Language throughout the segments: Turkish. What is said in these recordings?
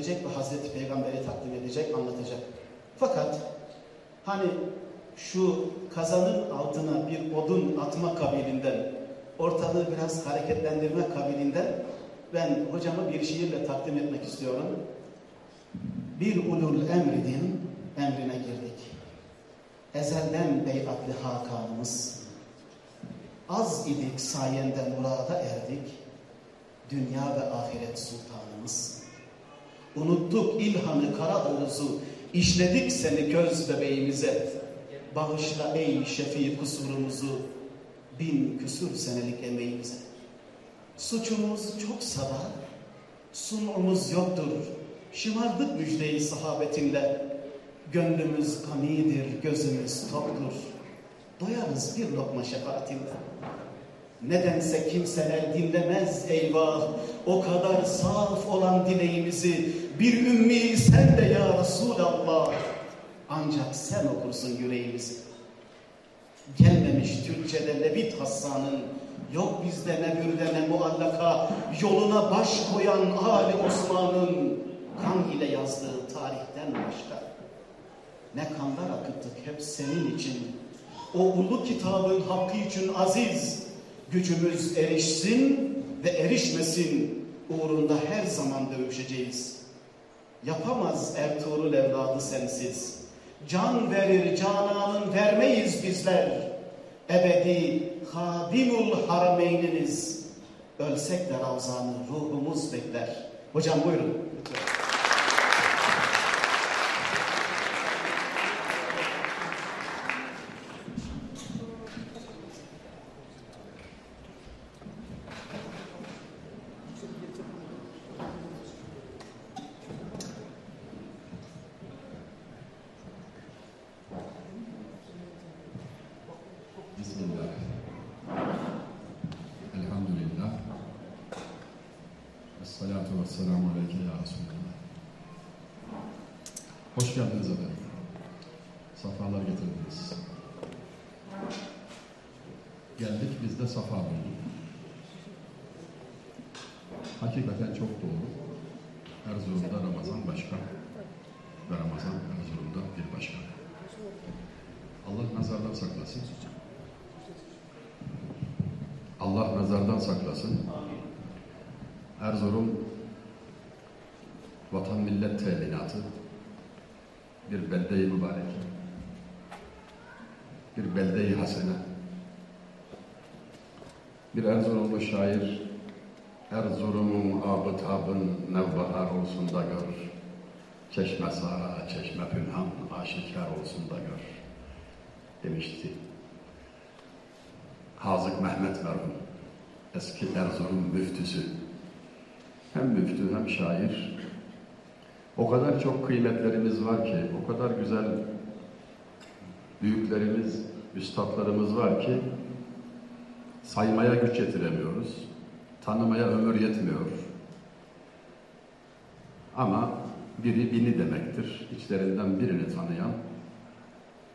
edecek ve Hazreti Peygamber'i takdim edecek, anlatacak. Fakat hani şu kazanın altına bir odun atma kabilinden, ortalığı biraz hareketlendirme kabilinden ben hocamı bir şiirle takdim etmek istiyorum. Bir ulul emridin emrine girdik. Ezelden beyatlı hakanımız. Az idik sayende murada erdik. Dünya ve ahiret sultanımız. Unuttuk İlhan'ı Karaoğuz'u, işledik seni göz bebeğimize. Bağışla ey şefi kusurumuzu, bin küsur senelik emeğimize. Suçumuz çok sada, sunumuz yoktur. Şımardık müjdeyi sahabetinle. Gönlümüz ganidir, gözümüz toktur. Doyarız bir lokma şefaatinle. Nedense kimseler dinlemez eyvah. O kadar saf olan dileğimizi bir ümmi sen de ya Resulallah. Ancak sen okursun yüreğimizi. Gelmemiş Türkçede Levit Hassan'ın yok bizde ne bürde ne muallaka yoluna baş koyan Ali Osman'ın kan ile yazdığı tarihten başka. Ne kanlar akıttık hep senin için. O ulu kitabın hakkı için aziz gücümüz erişsin ve erişmesin uğrunda her zaman dövüşeceğiz. Yapamaz Ertuğrul evladı sensiz. Can verir cananın vermeyiz bizler. Ebedi hadimul harameyniniz. Ölsek de ravzanı ruhumuz bekler. Hocam buyurun. Lütfen. Bismillah. Elhamdülillah. Esselatu vesselamu aleyke ya Resulallah. Hoş geldiniz efendim. Safalar getirdiniz. Geldik biz de safa bulduk. Hakikaten çok doğru. Erzurum'da Ramazan başka ve Ramazan Erzurum'da bir başka. Allah nazardan saklasın. Allah nazardan saklasın. Erzurum vatan millet teminatı bir belde-i mübarek bir belde-i hasene bir Şair Erzurum'un abı tabın nevbahar olsun da gör çeşme sara çeşme pünhan aşikar olsun da gör demişti. Hazık Mehmet merhum, eski Erzurum müftüsü. Hem müftü hem şair. O kadar çok kıymetlerimiz var ki, o kadar güzel büyüklerimiz, üstadlarımız var ki saymaya güç yetiremiyoruz. Tanımaya ömür yetmiyor. Ama biri bini demektir. İçlerinden birini tanıyan,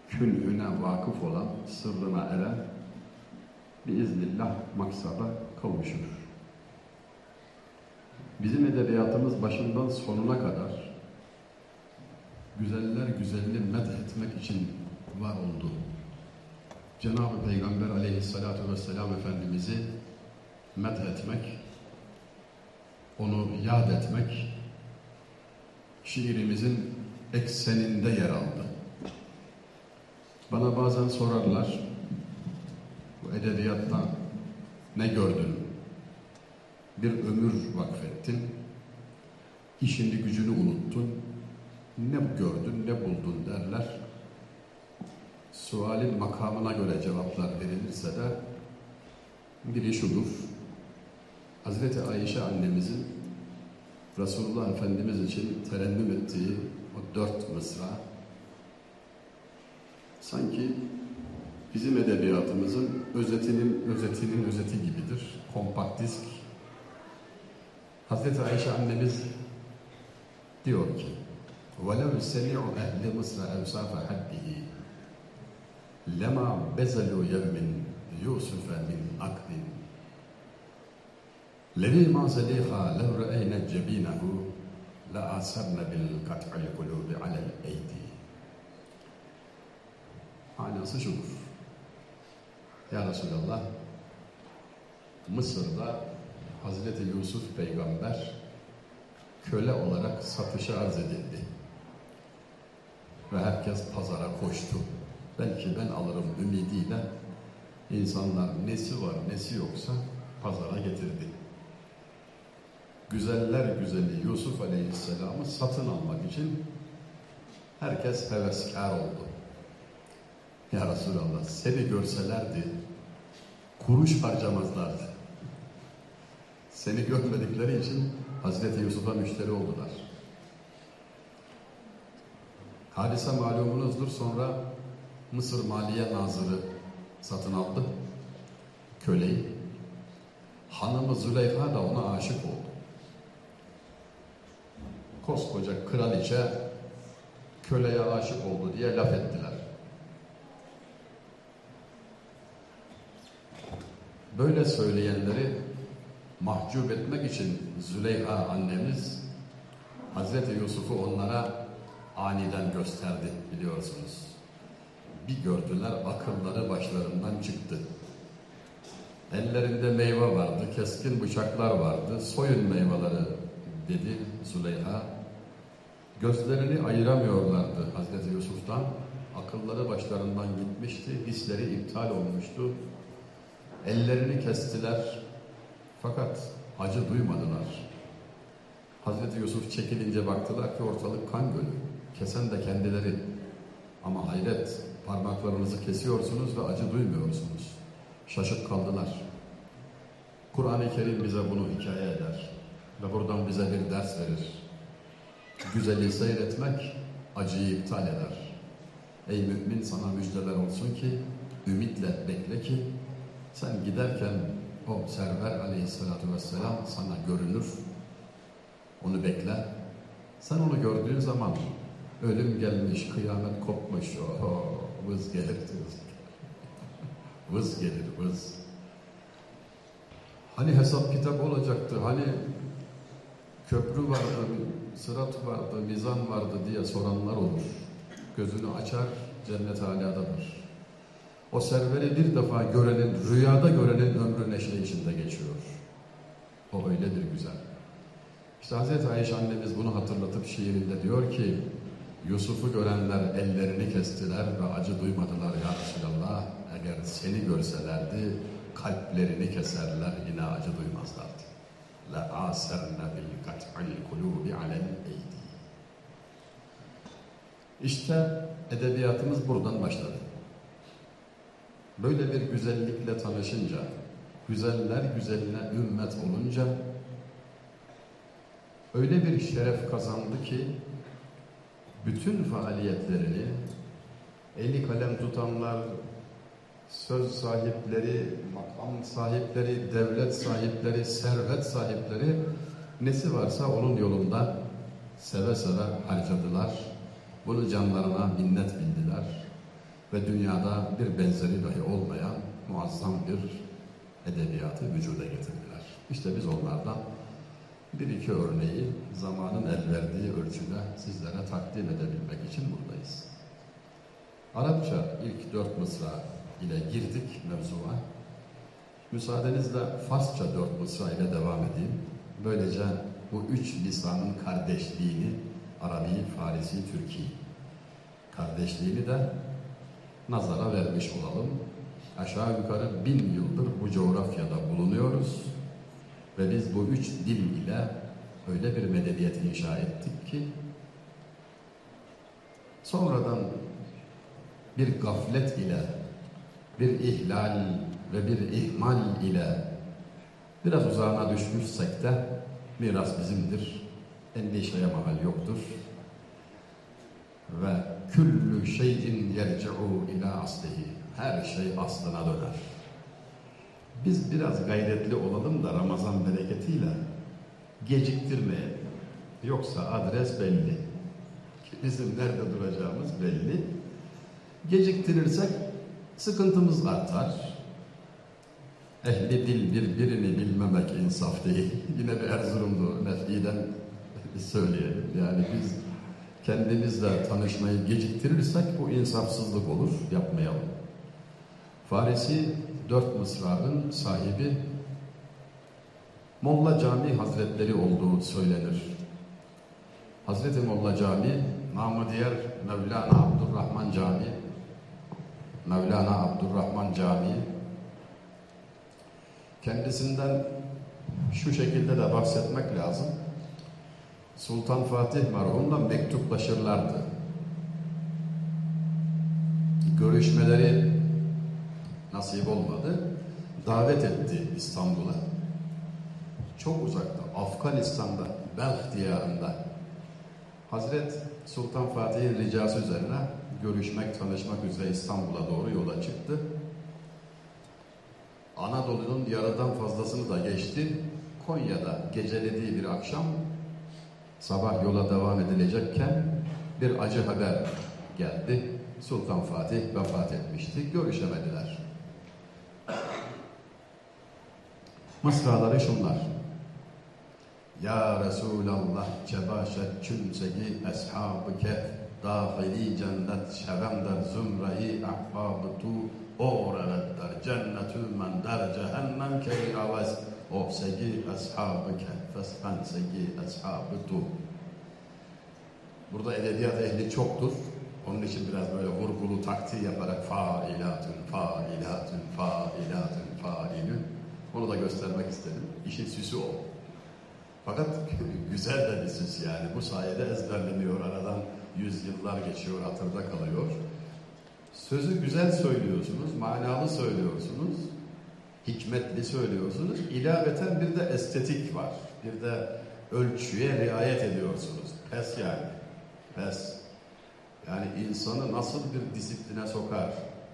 künhüne vakıf olan, sırrına eren biiznillah maksada kavuşur. Bizim edebiyatımız başından sonuna kadar güzeller güzelliği medh etmek için var oldu. Cenab-ı Peygamber aleyhissalatu vesselam Efendimiz'i met etmek, onu yad etmek şiirimizin ekseninde yer aldı. Bana bazen sorarlar, bu edebiyatta ne gördün? Bir ömür vakfettin, işini gücünü unuttun, ne gördün, ne buldun derler Sualin makamına göre cevaplar verilirse de biri şudur. Hazreti Ayşe annemizin Resulullah Efendimiz için terennüm ettiği o dört mısra sanki bizim edebiyatımızın özetinin özetinin özeti gibidir. Kompakt disk. Hazreti Ayşe annemiz diyor ki وَلَوْ سَمِعُ اَهْلِ مِصْرَ اَوْسَافَ حَدِّهِ lema bezelu yevmin Yusuf'e min akdi. Levi mazeliha lev re'eyne cebinehu la asabne bil kat'il kulubi alel eydi. Manası şudur. Ya Resulallah, Mısır'da Hazreti Yusuf peygamber köle olarak satışa arz edildi. Ve herkes pazara koştu. Belki ben alırım ümidiyle insanlar nesi var nesi yoksa pazara getirdi. Güzeller güzeli Yusuf Aleyhisselam'ı satın almak için herkes heveskar oldu. Ya Resulallah seni görselerdi kuruş harcamazlardı. Seni görmedikleri için Hazreti Yusuf'a müşteri oldular. Hadise malumunuzdur sonra Mısır Maliye Nazırı satın aldı. Köleyi. Hanımı Züleyha da ona aşık oldu. Koskoca kraliçe köleye aşık oldu diye laf ettiler. Böyle söyleyenleri mahcup etmek için Züleyha annemiz Hazreti Yusuf'u onlara aniden gösterdi biliyorsunuz. Bir gördüler akılları başlarından çıktı. Ellerinde meyve vardı, keskin bıçaklar vardı. Soyun meyveleri dedi Züleyha. Gözlerini ayıramıyorlardı Hazreti Yusuf'tan. Akılları başlarından gitmişti, hisleri iptal olmuştu. Ellerini kestiler fakat acı duymadılar. Hazreti Yusuf çekilince baktılar ki ortalık kan gölü. Kesen de kendileri. Ama hayret parmaklarınızı kesiyorsunuz ve acı duymuyorsunuz. Şaşıp kaldılar. Kur'an-ı Kerim bize bunu hikaye eder. Ve buradan bize bir ders verir. Güzeli seyretmek acıyı iptal eder. Ey mümin sana müjdeler olsun ki ümitle bekle ki sen giderken o server aleyhissalatü vesselam sana görünür. Onu bekle. Sen onu gördüğün zaman ölüm gelmiş, kıyamet kopmuş. Oho, vız gelir vız. gelir vız. Hani hesap kitap olacaktı, hani köprü vardı, sırat vardı, mizan vardı diye soranlar olur. Gözünü açar, cennet aladadır. O serveri bir defa görenin, rüyada görenin ömrü neşe içinde geçiyor. O öyledir güzel. İşte Hz. Ayşe annemiz bunu hatırlatıp şiirinde diyor ki Yusuf'u görenler ellerini kestiler ve acı duymadılar ya Resulallah. Eğer seni görselerdi kalplerini keserler yine acı duymazlardı. La aserne bil kat'il kulubi alel eydi. İşte edebiyatımız buradan başladı. Böyle bir güzellikle tanışınca, güzeller güzeline ümmet olunca öyle bir şeref kazandı ki bütün faaliyetlerini eli kalem tutanlar, söz sahipleri, makam sahipleri, devlet sahipleri, servet sahipleri nesi varsa onun yolunda seve seve harcadılar. Bunu canlarına minnet bildiler ve dünyada bir benzeri dahi olmayan muazzam bir edebiyatı vücuda getirdiler. İşte biz onlardan bir iki örneği zamanın el verdiği ölçüde sizlere takdim edebilmek için buradayız. Arapça ilk dört mısra ile girdik mevzuya. Müsaadenizle Farsça dört mısra ile devam edeyim. Böylece bu üç lisanın kardeşliğini, Arabi, Farisi, Türki kardeşliğini de nazara vermiş olalım. Aşağı yukarı bin yıldır bu bulunuyoruz ve biz bu üç dil ile öyle bir medeniyet inşa ettik ki sonradan bir gaflet ile, bir ihlal ve bir ihmal ile biraz uzağına düşmüşsek de miras bizimdir. Endişeye mahal yoktur. Ve küllü şeyin yerci'u ila aslihi. Her şey aslına döner. Biz biraz gayretli olalım da Ramazan bereketiyle geciktirmeyelim. Yoksa adres belli. Bizim nerede duracağımız belli. Geciktirirsek sıkıntımız artar. Ehli dil birbirini bilmemek insaf değil. Yine bir Erzurumlu nefiden söyleyelim. Yani biz kendimizle tanışmayı geciktirirsek bu insafsızlık olur. Yapmayalım. Farisi dört mısrağın sahibi Molla Cami Hazretleri olduğu söylenir. Hazreti Molla Cami, namı diğer Mevlana Abdurrahman Cami, Mevlana Abdurrahman Camii, kendisinden şu şekilde de bahsetmek lazım. Sultan Fatih merhumla mektuplaşırlardı. Görüşmeleri nasip olmadı. Davet etti İstanbul'a. Çok uzakta, Afganistan'da, Belh diyarında. Hazret Sultan Fatih'in ricası üzerine görüşmek, tanışmak üzere İstanbul'a doğru yola çıktı. Anadolu'nun yarıdan fazlasını da geçti. Konya'da gecelediği bir akşam sabah yola devam edilecekken bir acı haber geldi. Sultan Fatih vefat etmişti. Görüşemediler. Mısraları şunlar. Ya Resulallah cebaşet kümsegi ashab-ı kehf dahili cennet şevemder zümreyi ahbab-ı tu oğreletler cennetü men der cehennem key avaz ofsegi ashab-ı kehf fesfensegi ashab-ı tu Burada edebiyat ehli çoktur. Onun için biraz böyle vurgulu taktiği yaparak failatun, failatun, failatun, failün. Onu da göstermek istedim. İşin süsü o. Fakat güzel de bir süs yani. Bu sayede ezberleniyor. Aradan yüzyıllar geçiyor, hatırda kalıyor. Sözü güzel söylüyorsunuz, manalı söylüyorsunuz, hikmetli söylüyorsunuz. İlaveten bir de estetik var. Bir de ölçüye riayet ediyorsunuz. Pes yani. Pes. Yani insanı nasıl bir disipline sokar,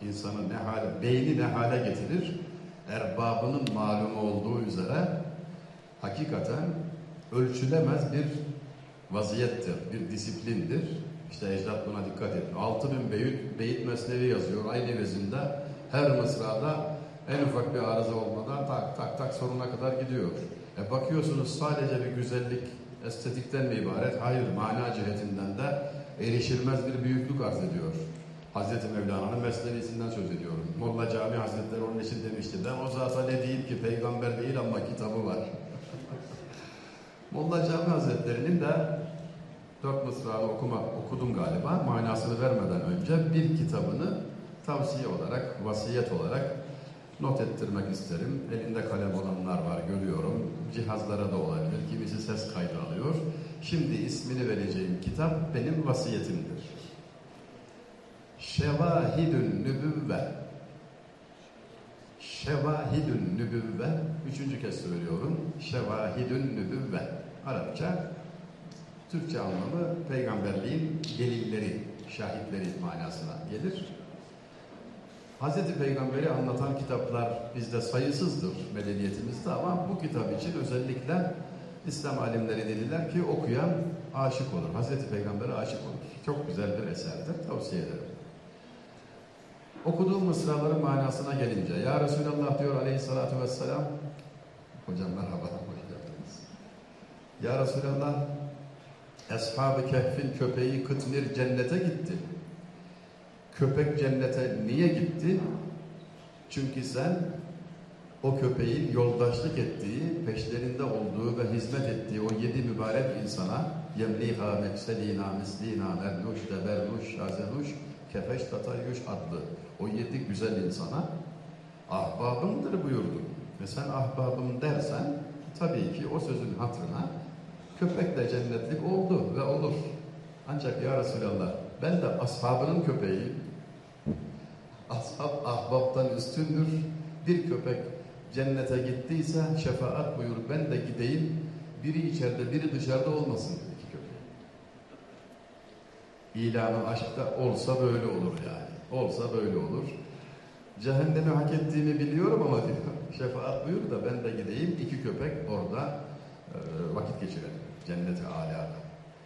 insanı ne hale, beyni ne hale getirir, erbabının malumu olduğu üzere hakikaten ölçülemez bir vaziyettir, bir disiplindir. İşte ecdat buna dikkat edin. Altı bin beyit, beyit mesnevi yazıyor aynı vezinde. Her mısrada en ufak bir arıza olmadan tak tak tak sonuna kadar gidiyor. E bakıyorsunuz sadece bir güzellik, estetikten mi ibaret? Hayır, mana cihetinden de erişilmez bir büyüklük arz ediyor. Hazreti Mevlana'nın mesnevisinden söz ediyorum. Molla Cami Hazretleri onun için demişti. Ben o zata ne diyeyim ki peygamber değil ama kitabı var. Molla Cami Hazretleri'nin de dört mısralı okuma, okudum galiba. Manasını vermeden önce bir kitabını tavsiye olarak, vasiyet olarak not ettirmek isterim. Elinde kalem olanlar var görüyorum. Cihazlara da olabilir. Kimisi ses kaydı alıyor. Şimdi ismini vereceğim kitap benim vasiyetimdir. Şevahidün Nübüvve Şevahidün Nübüvve Üçüncü kez söylüyorum. Şevahidün Nübüvve Arapça Türkçe anlamı peygamberliğin delilleri, şahitleri manasına gelir. Hz. Peygamber'i anlatan kitaplar bizde sayısızdır medeniyetimizde ama bu kitap için özellikle İslam alimleri dediler ki okuyan aşık olur. Hz. Peygamber'e aşık olur. Çok güzel bir eserdir. Tavsiye ederim. Okuduğum mısraların manasına gelince Ya Resulallah diyor aleyhissalatü vesselam Hocam merhaba, hoş geldiniz. Ya Resulallah Ashab-ı Kehf'in köpeği Kıtmir cennete gitti. Köpek cennete niye gitti? Çünkü sen o köpeğin yoldaşlık ettiği, peşlerinde olduğu ve hizmet ettiği o yedi mübarek insana yemliha mekselina mislina mernuş debernuş şazenuş kefeş tatayuş adlı o yedi güzel insana ahbabımdır buyurdu. Ve sen ahbabım dersen tabii ki o sözün hatırına köpekle cennetlik oldu ve olur. Ancak ya Resulallah ben de ashabının köpeğiyim. Ashab ahbaptan üstündür. Bir köpek cennete gittiyse şefaat buyur ben de gideyim. Biri içeride biri dışarıda olmasın dedi iki köpek. İlanı aşkta olsa böyle olur yani. Olsa böyle olur. Cehennemi hak ettiğimi biliyorum ama diyor, şefaat buyur da ben de gideyim. iki köpek orada e, vakit geçirelim. Cenneti alâda.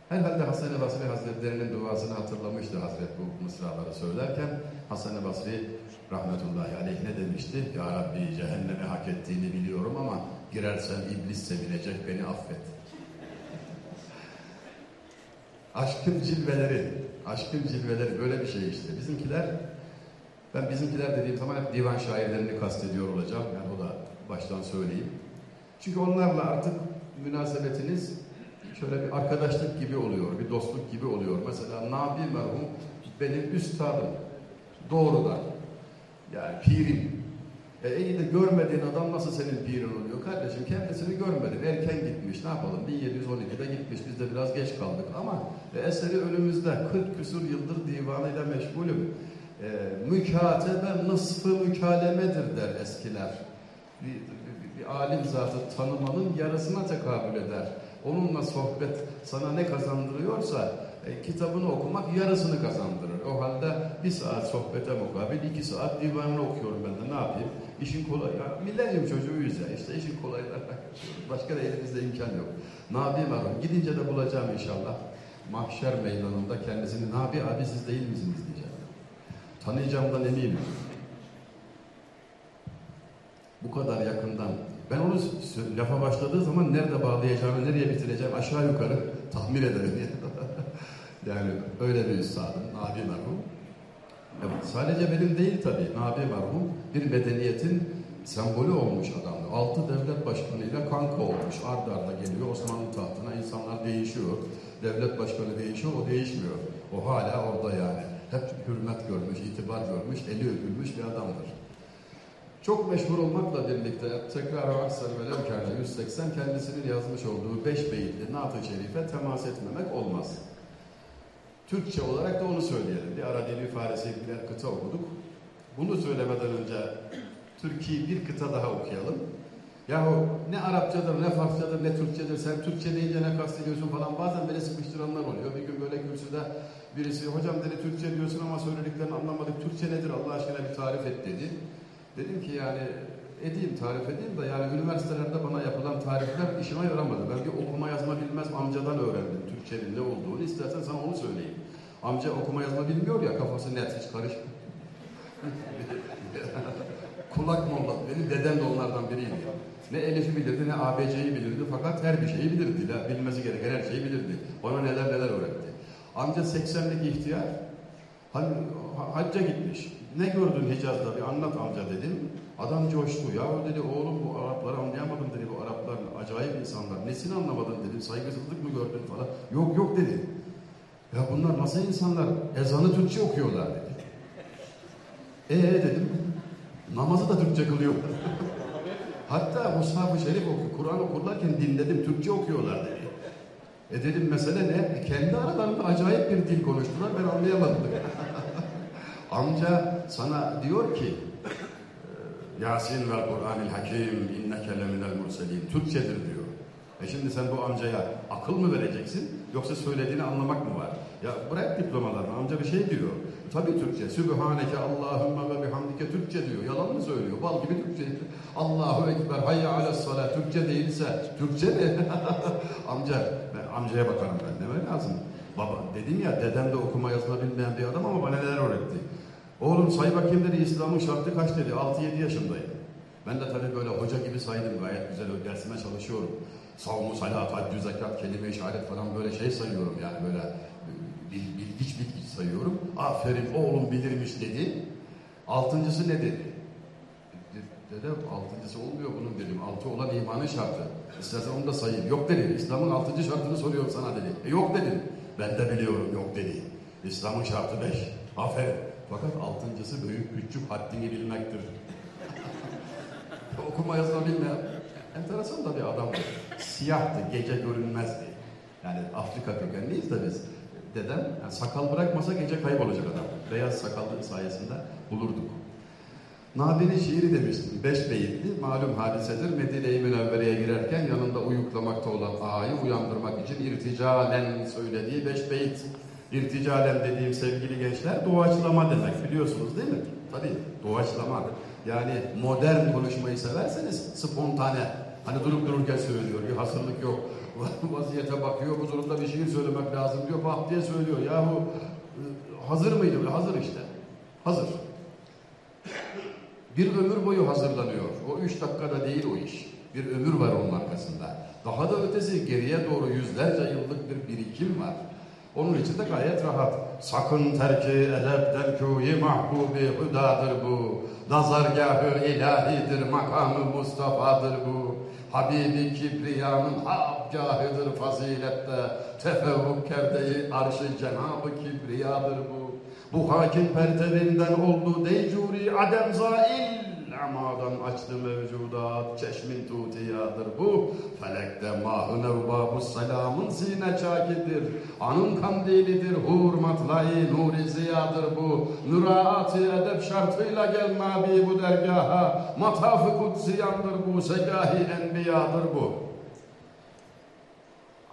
Herhalde Hasan-ı Basri Hazretlerinin duasını hatırlamıştı Hazret bu mısraları söylerken. Hasan-ı Basri rahmetullahi aleyh ne demişti? Ya Rabbi cehennemi hak ettiğini biliyorum ama girersem iblis sevinecek beni affet. Aşkın cilveleri, aşkın cilveleri böyle bir şey işte. Bizimkiler, ben bizimkiler dediğim zaman hep divan şairlerini kastediyor olacağım. Yani o da baştan söyleyeyim. Çünkü onlarla artık münasebetiniz şöyle bir arkadaşlık gibi oluyor, bir dostluk gibi oluyor. Mesela Nabi merhum benim üstadım. Doğrudan. Yani pirim. E iyi de görmediğin adam nasıl senin pirin oluyor? Kardeşim kendisini görmedin. Erken gitmiş. Ne yapalım? 1712'de gitmiş. Biz de biraz geç kaldık. Ama e, eseri önümüzde. 40 küsur yıldır divanıyla meşgulüm. E, mükatebe nısfı mükalemedir der eskiler. Bir, bir, bir alim zatı tanımanın yarısına tekabül eder. Onunla sohbet sana ne kazandırıyorsa e, kitabını okumak yarısını kazandırır. O halde bir saat sohbete mukabil iki saat divanını okuyorum ben de ne yapayım? İşin kolay. Ya, millenyum çocuğuyuz ya işte işin kolaylarına Başka da elimizde imkan yok. Nabi merhum gidince de bulacağım inşallah. Mahşer meydanında kendisini Nabi abi siz değil misiniz diyeceğim. Tanıyacağımdan eminim. Bu kadar yakından. Ben onu lafa başladığı zaman nerede bağlayacağımı, nereye bitireceğim aşağı yukarı tahmin ederim. yani öyle bir üstadım, Nabi merhum. Sadece benim değil tabii. Nabi merhum bir medeniyetin sembolü olmuş adamdı. Altı devlet başkanıyla kanka olmuş. Arda arda geliyor Osmanlı tahtına. insanlar değişiyor. Devlet başkanı değişiyor, o değişmiyor. O hala orada yani. Hep hürmet görmüş, itibar görmüş, eli öpülmüş bir adamdır. Çok meşhur olmakla birlikte tekrar aksar ve levkâne 180 kendisinin yazmış olduğu beş beyitli Naat-ı Şerif'e temas etmemek olmaz. Türkçe olarak da onu söyleyelim. Bir ara Deli Farisi birer kıta okuduk. Bunu söylemeden önce Türkiye'yi bir kıta daha okuyalım. Yahu ne Arapçadır, ne Farsçadır, ne Türkçedir. Sen Türkçe deyince ne kastediyorsun falan. Bazen beni sıkıştıranlar oluyor. Bir gün böyle kürsüde birisi, hocam dedi Türkçe diyorsun ama söylediklerini anlamadık. Türkçe nedir Allah aşkına bir tarif et dedi. Dedim ki yani edeyim, tarif edeyim de yani üniversitelerde bana yapılan tarifler işime yaramadı. Ben bir okuma yazma bilmez amcadan öğrendim Ne olduğunu. İstersen sana onu söyleyeyim. Amca okuma yazma bilmiyor ya, kafası net, hiç karış. Kulak molla, benim dedem de onlardan biriydi. Ne Elif'i bilirdi, ne ABC'yi bilirdi fakat her bir şeyi bilirdi. Bilmesi gereken her şeyi bilirdi. Bana neler neler öğretti. Amca 80'lik ihtiyar, hacca gitmiş. Ne gördün Hicaz'da bir anlat amca dedim. Adam coştu. Ya dedi oğlum bu Arapları anlayamadım dedi. Bu Araplar acayip insanlar. Nesini anlamadın dedim. Saygısızlık mı gördün falan. Yok yok dedi. Ya bunlar nasıl insanlar? Ezanı Türkçe okuyorlar dedi. Ee dedim. Namazı da Türkçe kılıyorlar. Hatta Mushaf-ı Şerif oku, Kur'an okurlarken dinledim. Türkçe okuyorlar dedi. E dedim mesele ne? E kendi aralarında acayip bir dil konuştular. Ben anlayamadım. Amca sana diyor ki Yasin ve Kur'anil Hakim inneke leminel murselin. Türkçedir diyor. E şimdi sen bu amcaya akıl mı vereceksin yoksa söylediğini anlamak mı var? Ya bırak diplomalarını amca bir şey diyor. Tabi Türkçe. Sübhaneke Allahümme ve bihamdike Türkçe diyor. Yalan mı söylüyor? Bal gibi Türkçe. Allahu Ekber hayya ala. Türkçe değilse Türkçe mi? Amca ben amcaya bakarım ben. Deme lazım. Baba dedim ya dedem de okuma yazma bilmeyen bir adam ama bana neler öğretti. Oğlum say bakayım dedi İslam'ın şartı kaç dedi. 6-7 yaşındayım. Ben de tabii böyle hoca gibi saydım gayet güzel dersime çalışıyorum. Savmu, salat, haccü, zekat, kelime-i şehadet falan böyle şey sayıyorum yani böyle bil- bilgiç bilgiç sayıyorum. Aferin oğlum bilirmiş dedi. Altıncısı ne dedi? De- Dede altıncısı olmuyor bunun dedim. Altı olan imanın şartı. İstersen onu da sayayım. Yok dedi. İslam'ın altıncı şartını soruyorum sana dedi. E, yok dedim. Ben de biliyorum yok dedi. İslam'ın şartı beş. Aferin. Fakat altıncısı büyük küçük haddini bilmektir. Okuma yazma bilmeyen enteresan da bir adamdı. Siyahtı, gece görünmezdi. Yani Afrika kökenliyiz de biz. Dedem yani sakal bırakmasa gece kaybolacak adam. Beyaz sakalı sayesinde bulurduk. Nabi'nin şiiri demiştim. Beş beyitli. Malum hadisedir. Medine-i Münevvere'ye girerken yanında uyuklamakta olan ağayı uyandırmak için irticalen söylediği beş beyit. İrticalen dediğim sevgili gençler doğaçlama demek biliyorsunuz değil mi? Tabii doğaçlama. Yani modern konuşmayı severseniz spontane. Hani durup dururken söylüyor. Bir hazırlık yok. Vaziyete bakıyor. Bu durumda bir şiir söylemek lazım diyor. Bak diye söylüyor. Yahu e, hazır mıydı? Hazır işte. Hazır. Bir ömür boyu hazırlanıyor. O üç dakikada değil o iş. Bir ömür var onun arkasında. Daha da ötesi geriye doğru yüzlerce yıllık bir birikim var. Onun için de gayet rahat. Sakın terki edepten kuyi mahbubi hudadır bu. Nazargahı ilahidir, makamı Mustafa'dır bu. Habibi Kibriya'nın habgahıdır fazilette. Tefevvuk kerdeyi arşı Cenab-ı Kibriya'dır bu. Bu hakim pertevinden oldu deycuri adem zail. Amadan açtı mevcudat, çeşmin tutiyadır bu. Felekte mahı nevbabu selamın sine çakidir. Anın kandilidir, hurmatlayı nuri ziyadır bu. Nuraati edep şartıyla gelme bu dergaha. Matafı kutsiyandır bu, segahi enbiyadır bu.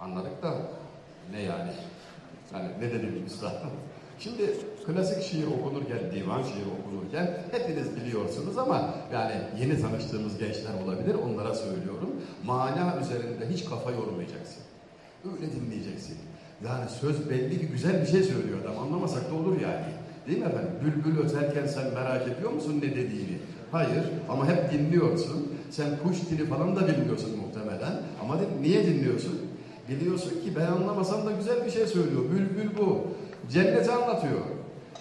Anladık da ne yani? Yani ne dedim üstad? Şimdi klasik şiir okunurken, divan şiiri okunurken hepiniz biliyorsunuz ama yani yeni tanıştığımız gençler olabilir onlara söylüyorum. Mana üzerinde hiç kafa yormayacaksın. Öyle dinleyeceksin. Yani söz belli ki güzel bir şey söylüyor adam anlamasak da olur yani. Değil mi efendim? Bülbül öterken sen merak ediyor musun ne dediğini? Hayır ama hep dinliyorsun. Sen kuş dili falan da bilmiyorsun muhtemelen. Ama niye dinliyorsun? Biliyorsun ki ben anlamasam da güzel bir şey söylüyor. Bülbül bu. Cenneti anlatıyor.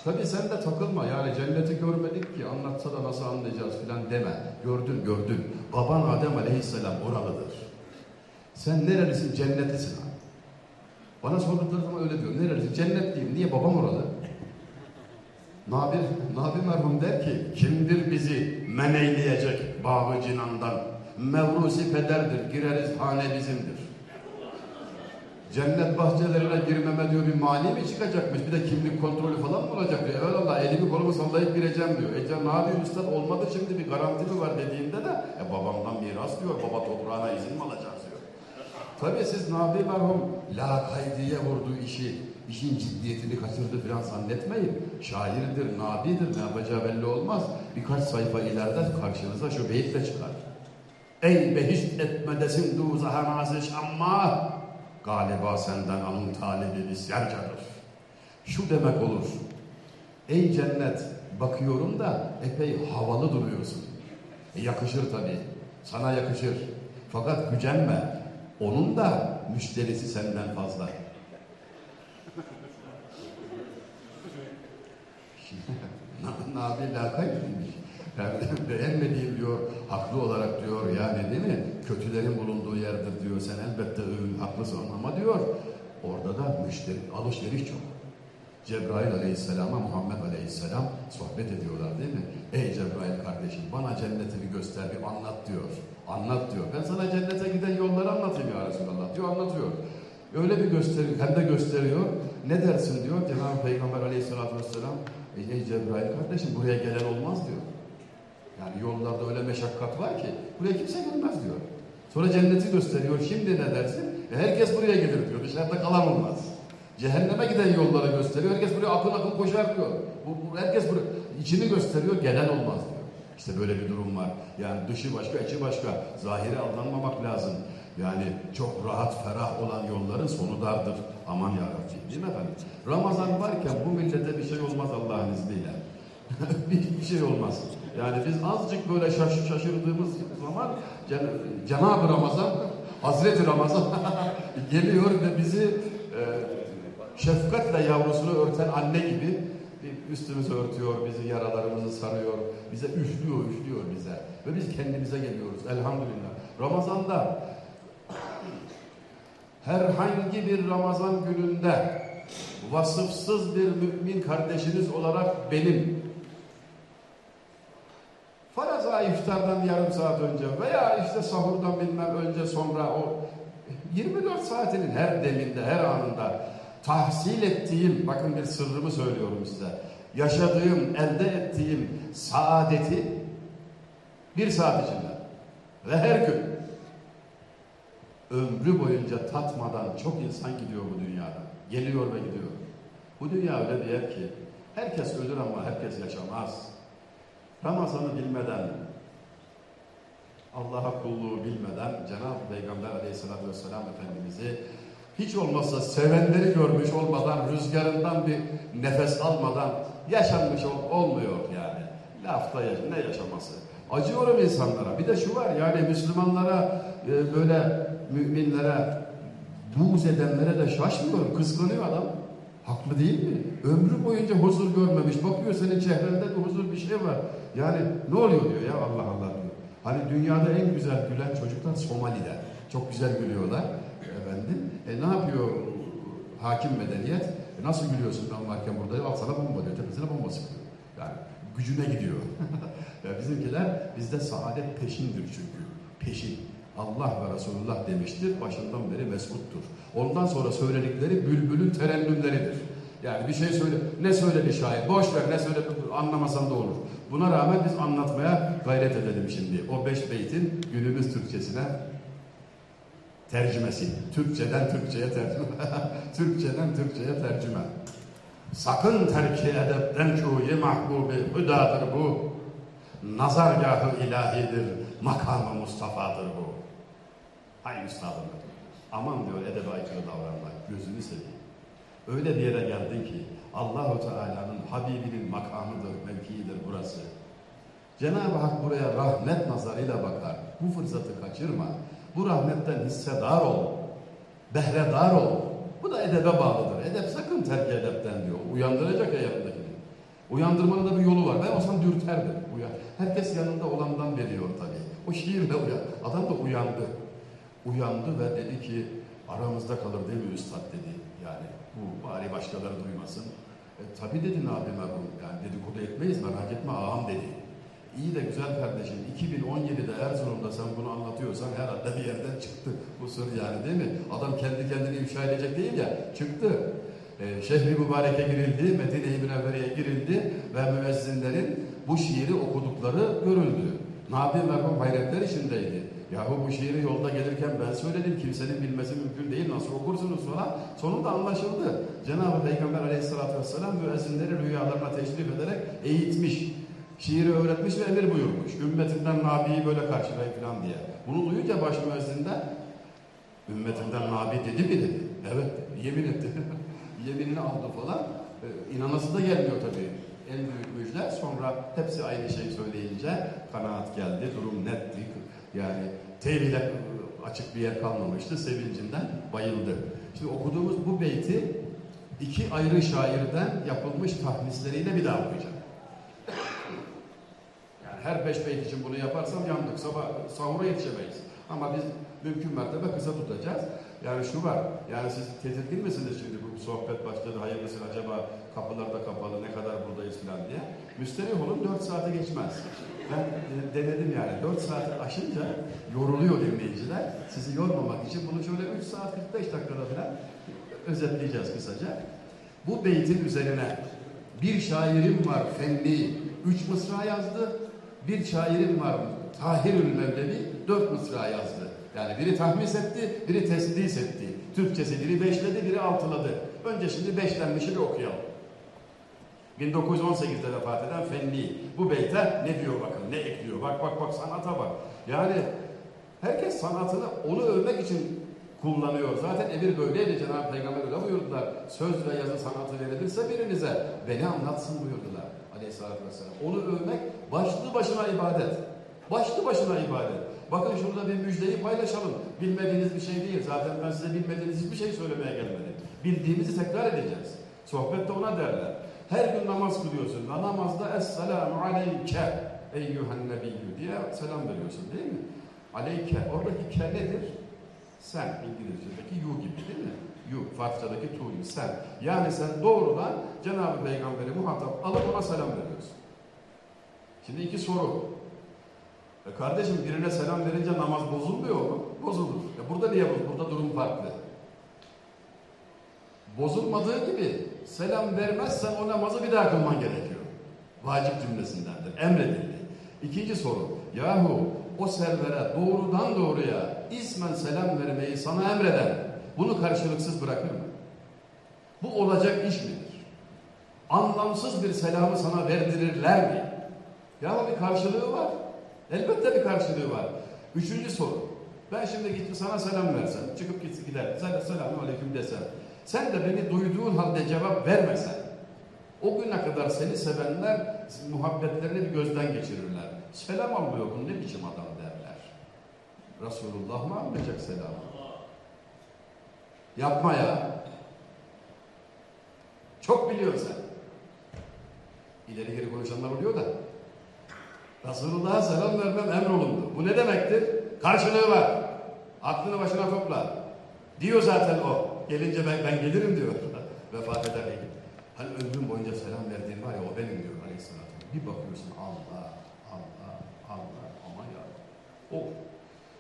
Tabii sen de takılma yani cenneti görmedik ki anlatsa da nasıl anlayacağız filan deme. Gördün gördün. Baban Adem aleyhisselam oralıdır. Sen nerelisin cennetlisin ha. Bana sordukları zaman öyle diyor. Nerelisin? Cennetliyim. Niye? Babam oralı. Nabi, Nabi merhum der ki kimdir bizi meneyleyecek babı cinandan? Mevrusi pederdir. Gireriz hane bizimdir. Cennet bahçelerine girmeme diyor bir mani mi çıkacakmış? Bir de kimlik kontrolü falan mı olacak diyor. Evelallah elimi kolumu sallayıp gireceğim diyor. E can ne yapayım üstad olmadı şimdi bir garanti mi var dediğinde de e babamdan miras diyor. Baba toprağına izin mi alacağız diyor. Tabii siz Nabi merhum la kaydiye vurduğu işi, işin ciddiyetini kaçırdı falan zannetmeyin. Şairdir, nabidir, ne yapacağı belli olmaz. Birkaç sayfa ileride karşınıza şu beyitle çıkar. Ey behişt etmedesin duzaha naziş ama galiba senden anın talibi isyancadır. Şu demek olur. Ey cennet bakıyorum da epey havalı duruyorsun. E, yakışır tabii. Sana yakışır. Fakat gücenme. Onun da müşterisi senden fazla. Na- Nabi lakaytmış. Yani beğenmediğim diyor, haklı olarak diyor yani değil mi? Kötülerin bulunduğu yerdir diyor. Sen elbette övün, haklısın ama diyor. Orada da müşteri, alışveriş çok. Cebrail aleyhisselama Muhammed aleyhisselam sohbet ediyorlar değil mi? Ey Cebrail kardeşim bana cenneti bir göster bir anlat diyor. Anlat diyor. Ben sana cennete giden yolları anlatayım ya Resulallah diyor anlatıyor. Öyle bir gösteriyor hem de gösteriyor. Ne dersin diyor Cenab-ı Peygamber aleyhisselatü vesselam. Ey Cebrail kardeşim buraya gelen olmaz diyor. Yani yollarda öyle meşakkat var ki buraya kimse gelmez diyor. Sonra cenneti gösteriyor. Şimdi ne dersin? E, herkes buraya gelir diyor. Dışarıda kalan olmaz. Cehenneme giden yolları gösteriyor. Herkes buraya akın akın koşar diyor. Bu, bu- herkes buraya içini gösteriyor. Gelen olmaz diyor. İşte böyle bir durum var. Yani dışı başka, içi başka. Zahire aldanmamak lazım. Yani çok rahat, ferah olan yolların sonu dardır. Aman yarabbim. Değil mi efendim? Ramazan varken bu millete bir şey olmaz Allah'ın izniyle. bir, bir şey olmaz. Yani biz azıcık böyle şaş, şaşırdığımız zaman Cen- Cenab-ı Ramazan, Hazreti Ramazan geliyor ve bizi e, şefkatle yavrusunu örten anne gibi üstümüzü örtüyor, bizi yaralarımızı sarıyor, bize üflüyor, üflüyor bize. Ve biz kendimize geliyoruz elhamdülillah. Ramazan'da herhangi bir Ramazan gününde vasıfsız bir mümin kardeşiniz olarak benim faraza iftardan yarım saat önce veya işte sahurdan bilmem önce sonra o 24 saatinin her deminde, her anında tahsil ettiğim, bakın bir sırrımı söylüyorum size, yaşadığım, elde ettiğim saadeti bir saat içinde ve her gün ömrü boyunca tatmadan çok insan gidiyor bu dünyada. Geliyor ve gidiyor. Bu dünya öyle bir yer ki herkes ölür ama herkes yaşamaz. Ramazan'ı bilmeden, Allah'a kulluğu bilmeden Cenab-ı Peygamber aleyhissalatü vesselam Efendimiz'i hiç olmazsa sevenleri görmüş olmadan, rüzgarından bir nefes almadan yaşanmış ol, olmuyor yani. Lafta yaş ne yaşaması. Acıyorum insanlara. Bir de şu var yani Müslümanlara e, böyle müminlere buğz edenlere de şaşmıyor. Kıskanıyor adam. Haklı değil mi? Ömrü boyunca huzur görmemiş. Bakıyor senin çehrende bir huzur bir şey var. Yani ne oluyor diyor ya Allah Allah diyor. Hani dünyada en güzel gülen çocuklar Somali'de. Çok güzel gülüyorlar. Efendim. E ne yapıyor hakim medeniyet? E nasıl gülüyorsun ben varken burada? Al sana bomba diyor. Tepesine bomba sıkıyor. Yani gücüne gidiyor. ya bizimkiler bizde saadet peşindir çünkü. Peşin. Allah ve Resulullah demiştir, başından beri mesuttur. Ondan sonra söyledikleri bülbülün terennümleridir. Yani bir şey söyle, ne söyledi şair, boş ver ne söyledi, anlamasan da olur. Buna rağmen biz anlatmaya gayret edelim şimdi. O beş beytin günümüz Türkçesine tercümesi. Türkçeden Türkçe'ye tercüme. Türkçeden Türkçe'ye tercüme. Sakın terki edepten çuğu mahbubi hüdadır bu. Nazargahı ilahidir, makamı Mustafa'dır bu. Hay üstadım. Aman diyor edebe aykırı davranmak, gözünü seveyim. Öyle bir yere geldin ki Allahu Teala'nın Habibinin makamıdır, mevkiidir burası. Cenab-ı Hak buraya rahmet nazarıyla bakar. Bu fırsatı kaçırma. Bu rahmetten hissedar ol. Behredar ol. Bu da edebe bağlıdır. Edep sakın terk edepten diyor. Uyandıracak ya yanındakini. Uyandırmanın da bir yolu var. Ben olsam dürterdim. Uyan. Herkes yanında olandan veriyor tabii. O şiirle uyan. Adam da uyandı. Uyandı ve dedi ki aramızda kalır değil mi üstad dedi. Yani bu bari başkaları duymasın. E, tabii dedi Nabi merhum. Yani dedikodu etmeyiz merak etme ağam dedi. İyi de güzel kardeşim 2017'de Erzurum'da sen bunu anlatıyorsan herhalde bir yerden çıktı bu sır yani değil mi? Adam kendi kendini ifşa edecek değil ya çıktı. Ee, Şehri Mübarek'e girildi, Medine-i Münevvere'ye girildi ve müezzinlerin bu şiiri okudukları görüldü. Nabi merhum hayretler içindeydi. Yahu bu şiiri yolda gelirken ben söyledim, kimsenin bilmesi mümkün değil, nasıl okursunuz falan. Sonunda anlaşıldı. Cenab-ı Peygamber aleyhissalatü vesselam müezzinleri rüyalarına teşrif ederek eğitmiş şiiri öğretmiş ve emir buyurmuş. Ümmetinden Nabi'yi böyle karşılayın falan diye. Bunu duyunca baş müezzinden ümmetinden Nabi dedi mi dedi. Evet yemin etti. Yeminini aldı falan. Ee, inanası da gelmiyor tabii. En büyük müjde sonra hepsi aynı şey söyleyince kanaat geldi. Durum netti. Yani tevhile açık bir yer kalmamıştı. Sevincinden bayıldı. Şimdi okuduğumuz bu beyti iki ayrı şairden yapılmış tahmisleriyle bir daha okuyacağım her beş beyt için bunu yaparsam yandık. Sabah sahura yetişemeyiz. Ama biz mümkün mertebe kısa tutacağız. Yani şu var, yani siz tedirgin misiniz şimdi bu sohbet başladı, hayırlısı acaba kapılar da kapalı, ne kadar buradayız falan diye. Müsterih olun dört saate geçmez. Ben e, denedim yani, dört saati aşınca yoruluyor dinleyiciler. Sizi yormamak için bunu şöyle üç saat 45 dakikada falan özetleyeceğiz kısaca. Bu beytin üzerine bir şairim var fenni, üç mısra yazdı, bir şairim var Tahirül Mevlevi dört mısra yazdı. Yani biri tahmis etti, biri tesdis etti. Türkçesi biri beşledi, biri altıladı. Önce şimdi beşlenmişi bir okuyalım. 1918'de vefat eden Fenni. Bu beyte ne diyor bakın, ne ekliyor? Bak bak bak sanata bak. Yani herkes sanatını onu övmek için kullanıyor. Zaten emir böyleydi Cenab-ı Peygamber öyle buyurdular. Söz ve yazı sanatı verilirse birinize beni anlatsın buyurdular aleyhissalatü vesselam. Onu övmek başlı başına ibadet. Başlı başına ibadet. Bakın şurada bir müjdeyi paylaşalım. Bilmediğiniz bir şey değil. Zaten ben size bilmediğiniz hiçbir şey söylemeye gelmedim. Bildiğimizi tekrar edeceğiz. Sohbette ona derler. Her gün namaz kılıyorsun. Ve namazda Esselamu aleyke eyyühen nebiyyü diye selam veriyorsun değil mi? Aleyke. Oradaki ke nedir? Sen İngilizce'deki you gibi değil mi? You. Farsçadaki gibi. Sen. Yani sen doğrudan Cenab-ı Peygamber'i muhatap alıp ona selam veriyorsun. Şimdi iki soru. E kardeşim birine selam verince namaz bozulmuyor mu? Bozulur. Ya burada niye bozulur? Burada durum farklı. Bozulmadığı gibi selam vermezsen o namazı bir daha kılman gerekiyor. Vacip cümlesindendir. Emredildi. İkinci soru. Yahu o servere doğrudan doğruya ismen selam vermeyi sana emreden bunu karşılıksız bırakır mı? Bu olacak iş midir? Anlamsız bir selamı sana verdirirler mi? Yahu bir karşılığı var. Elbette bir karşılığı var. Üçüncü soru. Ben şimdi gidip sana selam versem, çıkıp gitsin gider, selamun aleyküm desem, sen de beni duyduğun halde cevap vermesen, o güne kadar seni sevenler muhabbetlerini bir gözden geçirirler. Selam almıyor bu ne biçim adam derler. Resulullah mı almayacak selamı? Yapma ya. Çok biliyorsun sen. İleri geri konuşanlar oluyor da. Resulullah'a selam vermem emrolundu. Bu ne demektir? Karşılığı var. Aklını başına topla. Diyor zaten o. Gelince ben, ben gelirim diyor. Vefat eder değil. Hani ömrüm boyunca selam verdiğin var ya o benim diyor aleyhissalatü. Bir bakıyorsun Allah, Allah, Allah, aman ya. Of.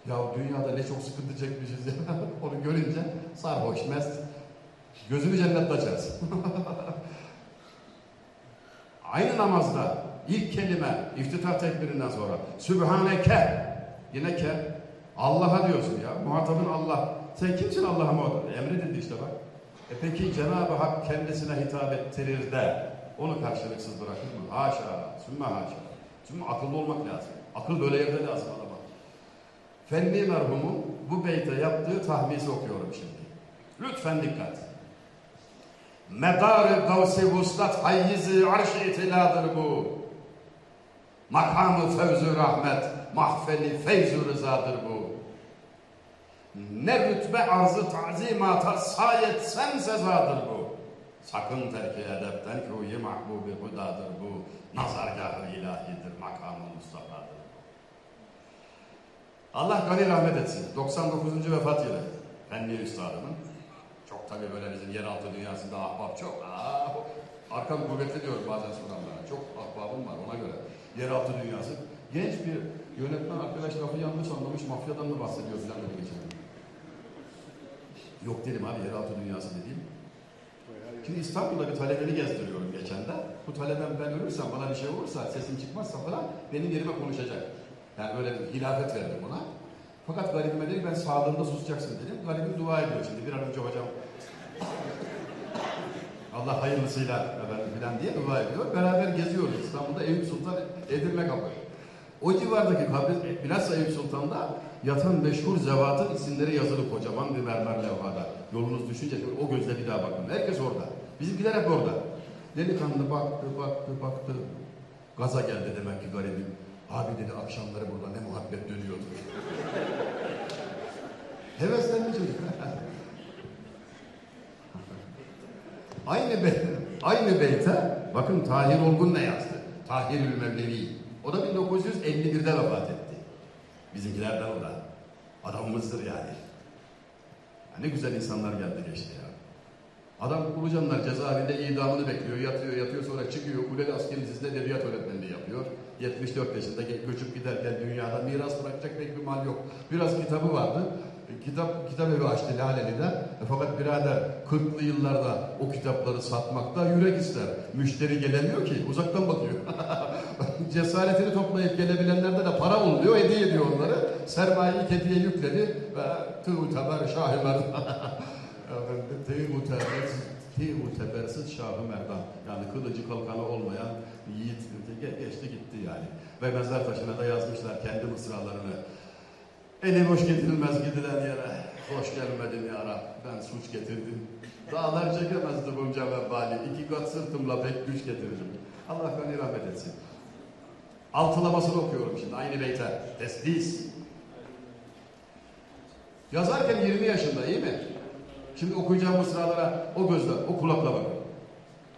Ya dünyada ne çok sıkıntı çekmişiz ya. Onu görünce sarhoş, mest. Gözünü cennette açarsın. Aynı namazda ilk kelime iftitah tekbirinden sonra Sübhaneke yine ke Allah'a diyorsun ya. Muhatabın Allah. Sen kimsin Allah'a muhatap? Emredildi işte bak. E peki Cenab-ı Hak kendisine hitap ettirir de onu karşılıksız bırakır mı? Haşa, sümme haşa. Sümme akıllı olmak lazım. Akıl böyle yerde lazım adama. Fenni merhumun bu beyte yaptığı tahmisi okuyorum şimdi. Lütfen dikkat. Medar-ı gavsi vuslat hayyizi arş-ı itiladır bu. Makamı fevzu rahmet, mahfeli feyzu rızadır bu. Ne rütbe arzı tazimata sayet sen sezadır bu. Sakın terki edepten uyu mahbubi hudadır bu. Nazargahı ilahidir, makamı Mustafa'dır. Allah gani rahmet etsin. 99. vefat yılı. Fenli üstadımın. Çok tabii böyle bizim yeraltı dünyasında ahbap çok. Aa, arkam kuvvetli diyorum bazen soranlara. Çok ahbabım var ona göre. Yeraltı dünyası. Genç bir yönetmen arkadaş lafı yanlış anlamış mafyadan mı bahsediyor filan dedi geçen. Yok dedim abi yeraltı dünyası dediğim. Şimdi İstanbul'da bir talebeni gezdiriyorum geçen de. Bu talebem ben ölürsem bana bir şey olursa sesim çıkmazsa falan benim yerime konuşacak. Yani böyle bir hilafet verdim ona. Fakat garibime dedi ben sağlığında susacaksın dedim. Garibim dua ediyor şimdi bir an önce hocam Allah hayırlısıyla efendim filan diye dua ediyor. Beraber geziyoruz İstanbul'da Eyüp Sultan Edirne kapı. O civardaki kabri bilhassa Eyüp Sultan'da yatan meşhur zevatın isimleri yazılı kocaman bir mermer levhada. Yolunuz düşünce o gözle bir daha bakın. Herkes orada. Bizimkiler hep orada. Delikanlı baktı, baktı, baktı. Gaza geldi demek ki garibim. Abi dedi akşamları burada ne muhabbet dönüyordu. Heveslendi çocuk. aynı be, aynı beyte bakın Tahir Olgun ne yazdı? Tahirül Mevlevi. O da 1951'de vefat etti. Bizimkilerden o da. Adamımızdır yani. Ya ne güzel insanlar geldi geçti ya. Adam Ulucanlar cezaevinde idamını bekliyor, yatıyor, yatıyor sonra çıkıyor. Kuleli askeri dizide edebiyat öğretmenliği yapıyor. 74 yaşında göçüp giderken dünyada miras bırakacak pek bir mal yok. Biraz kitabı vardı. Kitap, kitap evi açtı Laleli'de. E, fakat birader 40'lı yıllarda o kitapları satmakta yürek ister. Müşteri gelemiyor ki uzaktan bakıyor. Cesaretini toplayıp gelebilenlerde de para oluyor, hediye ediyor onları. Sermayeyi kediye yükledi ve tığ teber şahimer. tığ mutebersiz, tığ mutebersiz şahı merdan. Yani kılıcı kalkanı olmayan yiğit geçti gitti yani. Ve mezar taşına da yazmışlar kendi mısralarını. Eli boş getirilmez gidilen yere. Hoş gelmedin ya Rab. Ben suç getirdim. Dağlar çekemezdi bunca vebali. İki kat sırtımla pek güç getirdim. Allah gani rahmet etsin. Altılamasını okuyorum şimdi aynı beyte. Teslis. Yazarken 20 yaşında iyi mi? Şimdi okuyacağım mısralara o gözle, o kulakla bakın.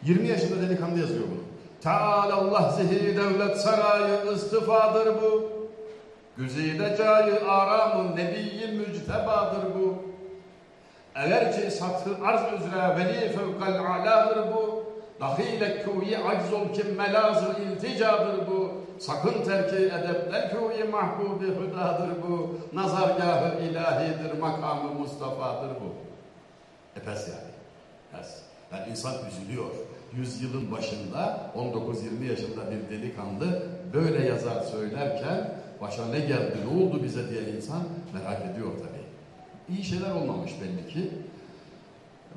20 yaşında delikanlı yazıyor bunu. Teala Allah zihi devlet sarayı istifadır bu. Güzide cayı aramı nebiyyi müctebadır bu. Eğerce satı arz üzere veli fevkal aladır bu. Dahile kuyi acz ol kim melazı ilticadır bu. Sakın terki edepler kuyi mahbubi hüdadır bu. Nazargahı ilahidir makamı Mustafa'dır bu. E pes yani. Pes. Yani insan üzülüyor. Yüzyılın başında 19-20 yaşında bir delikanlı böyle yazar söylerken başa ne geldi, ne oldu bize diye insan merak ediyor tabii. İyi şeyler olmamış belli ki.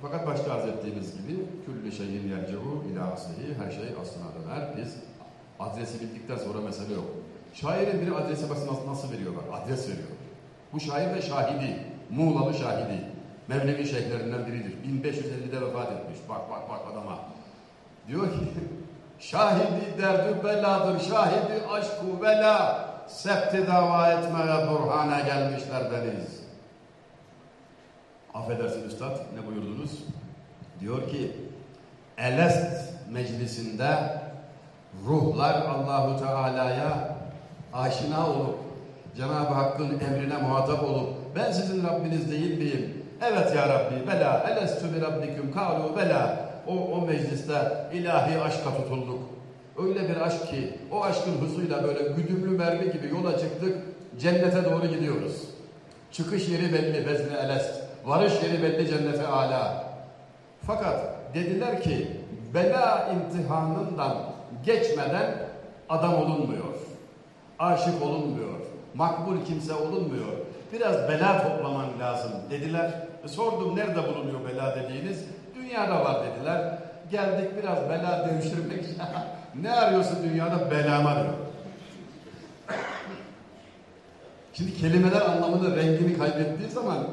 Fakat başta arz ettiğimiz gibi küllü şeyin yercehu ila her şey aslına döner. Biz adresi bildikten sonra mesele yok. Şairin biri adresi basın nasıl veriyor bak adres veriyor. Bu şair de şahidi. Muğlalı şahidi. Mevlevi şeyhlerinden biridir. 1550'de vefat etmiş. Bak bak bak adama. Diyor ki şahidi derdü beladır. Şahidi aşku bela. Septi dava etmeye burhana gelmişler deniz. Affedersin üstad ne buyurdunuz? Diyor ki Elest meclisinde ruhlar Allahu Teala'ya aşina olup Cenab-ı Hakk'ın emrine muhatap olup ben sizin Rabbiniz değil miyim? Evet ya Rabbi bela elestü bi rabbikum kalu bela o, o mecliste ilahi aşka tutulduk. Öyle bir aşk ki o aşkın hızıyla böyle güdümlü mermi gibi yola çıktık cennete doğru gidiyoruz. Çıkış yeri belli bezne elest. Varış yeri belli cennete ala. Fakat dediler ki bela imtihanından geçmeden adam olunmuyor. Aşık olunmuyor. Makbul kimse olunmuyor. Biraz bela toplaman lazım dediler. E, sordum nerede bulunuyor bela dediğiniz? Dünyada var dediler. Geldik biraz bela devşirmek. ne arıyorsun dünyada? Belamı arıyorum. Şimdi kelimeler anlamını, rengini kaybettiği zaman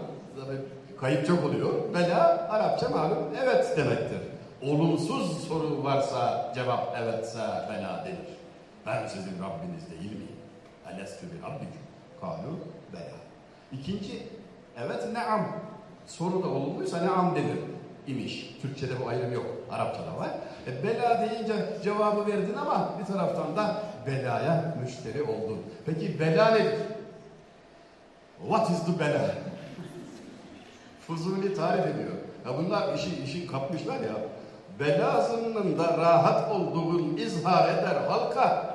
kayıp çok oluyor. Bela Arapça malum evet demektir. Olumsuz soru varsa cevap evetse bela denir. Ben sizin Rabbiniz değil miyim? Elestü bir Rabbiküm. Kalu bela. İkinci, evet neam. Soru da olumluysa neam denir imiş. Türkçede bu ayrım yok. Arapçada var. E, bela deyince cevabı verdin ama bir taraftan da belaya müşteri oldun. Peki bela nedir? What is the bela? Fuzuli tarif ediyor. Ya bunlar işi, işi kapmışlar ya. Bela zınnında rahat olduğun izhar eder halka.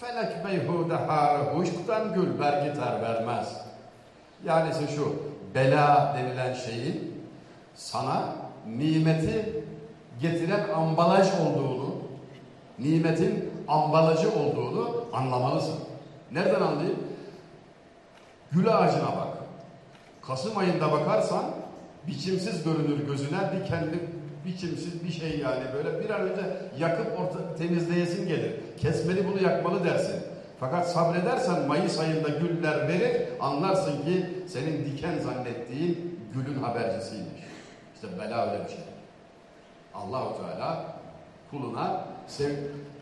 Felek beyhude harı huşktan gül vergi ter vermez. Yani şu bela denilen şeyin sana nimeti getiren ambalaj olduğunu, nimetin ambalajı olduğunu anlamalısın. Nereden anlayayım? Gül ağacına bak. Kasım ayında bakarsan biçimsiz görünür gözüne bir kendi biçimsiz bir şey yani böyle bir an önce yakıp orta, temizleyesin gelir. Kesmeli bunu yakmalı dersin. Fakat sabredersen Mayıs ayında güller verir anlarsın ki senin diken zannettiğin gülün habercisiymiş. İşte bela öyle bir şey. Allahu Teala kuluna sev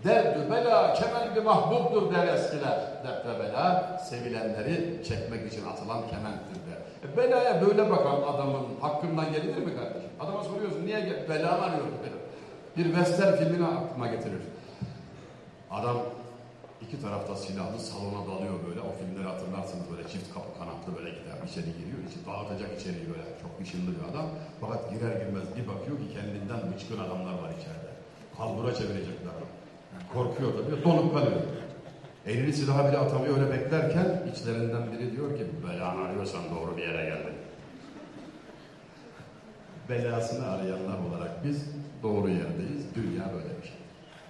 derdü bela kemen bir mahbubdur der eskiler. Dert bela sevilenleri çekmek için atılan kemendir der. E, belaya böyle bakan adamın hakkından gelir mi kardeşim? Adama soruyorsun niye gel belanı arıyorum Bir western filmini aklıma getirir. Adam iki tarafta silahlı salona dalıyor böyle. O filmleri hatırlarsınız böyle çift kapı kanatlı böyle gider. İçeri giriyor. içi dağıtacak içeriği böyle. Çok ışınlı bir adam. Fakat girer girmez bir bakıyor ki kendinden bıçkın adamlar var içeride. Kalbura çevirecekler. Korkuyor tabii. Donup kalıyor. Elini silaha bile atamıyor öyle beklerken içlerinden biri diyor ki belanı arıyorsan doğru bir yere geldin. Belasını arayanlar olarak biz doğru yerdeyiz. Dünya böyle bir şey.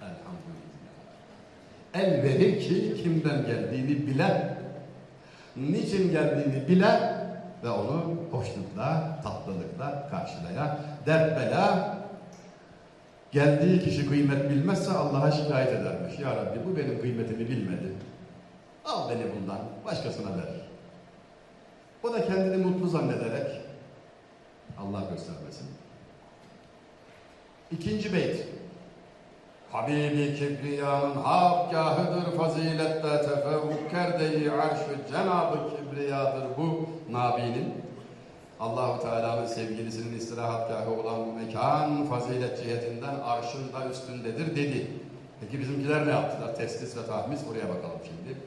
Elhamdülillah. El verir ki kimden geldiğini bilen, niçin geldiğini bilen ve onu hoşlukla, tatlılıkla karşılaya. Dert bela geldiği kişi kıymet bilmezse Allah'a şikayet edermiş. Ya Rabbi bu benim kıymetimi bilmedi. Al beni bundan, başkasına ver. O da kendini mutlu zannederek Allah göstermesin. İkinci beyt. Habibi Kibriya'nın habgahıdır fazilette tefevvuk kerdeyi arşı Cenab-ı Kibriya'dır bu Nabi'nin. Allahu Teala'nın sevgilisinin istirahatgahı olan bu mekan fazilet cihetinden arşın da üstündedir dedi. Peki bizimkiler ne yaptılar? Testis ve tahmis oraya bakalım şimdi.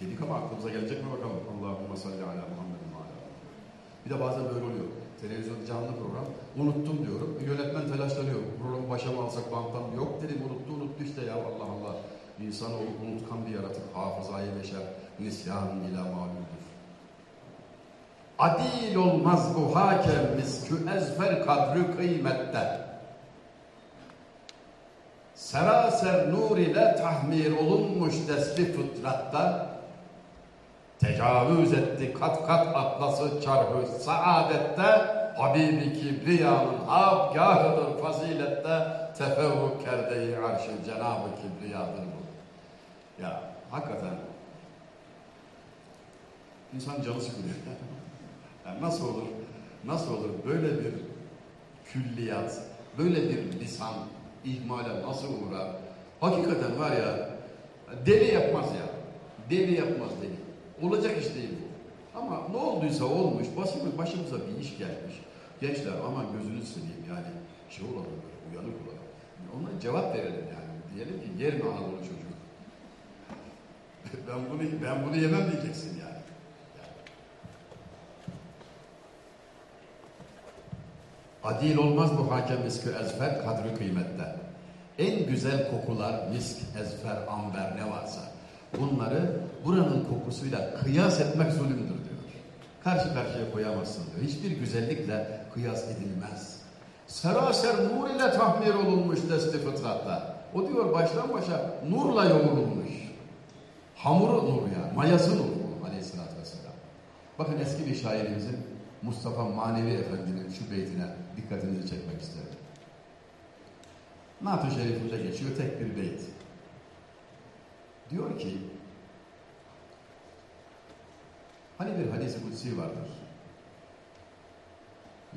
Dedik ama aklımıza gelecek mi bakalım. Allahümme salli ala Muhammedin ala. Bir de bazen böyle oluyor. Televizyon canlı program. Unuttum diyorum. Yönetmen telaşlanıyor. Programı başa mı alsak banttan? Yok dedim unuttu unuttu işte ya Allah Allah. İnsanoğlu unutkan bir yaratık. Hafızayı beşer. Nisyan ila malumdur. Adil olmaz bu hakem miskü ezfer kadrü kıymette. Seraser nur ile tahmir olunmuş desli fıtratta tecavüz etti kat kat atlası çarhı saadette Habibi Kibriya'nın abgahıdır fazilette tefevvük kerdeyi arşı Cenab-ı Kibriya'dır bu. Ya hakikaten insan canı sıkılıyor. Yani nasıl olur, nasıl olur böyle bir külliyat, böyle bir lisan ihmale nasıl uğrar? Hakikaten var ya, deli yapmaz ya. Deli yapmaz deli. Olacak iş değil bu. Ama ne olduysa olmuş, başımız, başımıza bir iş gelmiş. Gençler aman gözünü seveyim yani şey olalım uyanık olalım. Ona cevap verelim yani. Diyelim ki yer mi Anadolu çocuğu? ben bunu ben bunu yemem diyeceksin yani. Adil olmaz bu hakem miskü ezfer kadri kıymette. En güzel kokular misk, ezfer, amber ne varsa bunları buranın kokusuyla kıyas etmek zulümdür diyor. Karşı karşıya koyamazsın diyor. Hiçbir güzellikle kıyas edilmez. Seraser nur ile tahmir olunmuş desti fıtratta. O diyor baştan başa nurla yoğrulmuş. Hamuru nur yani, mayası nur bu aleyhissalatü vesselam. Bakın eski bir şairimizin Mustafa Manevi Efendi'nin şu beytine dikkatinizi çekmek isterim. Naat-ı Şerif'inde geçiyor tek bir beyt. Diyor ki hani bir hadis-i kutsi vardır.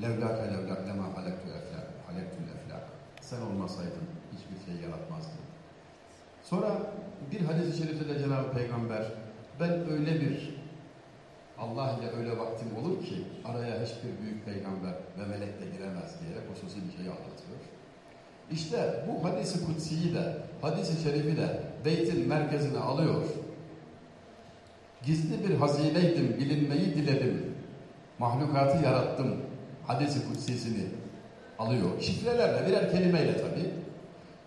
Levlâke levlâk lemâ halektu eflâk, halektül eflâk. Sen olmasaydın hiçbir şey yaratmazdın. Sonra bir hadis-i şerifte de Cenab-ı Peygamber ben öyle bir Allah ile öyle vaktim olur ki araya hiçbir büyük peygamber ve melek de giremez diyerek hususi bir şey. İşte bu hadisi kutsiyi de, hadisi şerifi de beytin merkezine alıyor. Gizli bir hazineydim, bilinmeyi diledim. Mahlukatı yarattım. Hadisi kutsisini alıyor. Şifrelerle, birer kelimeyle tabi.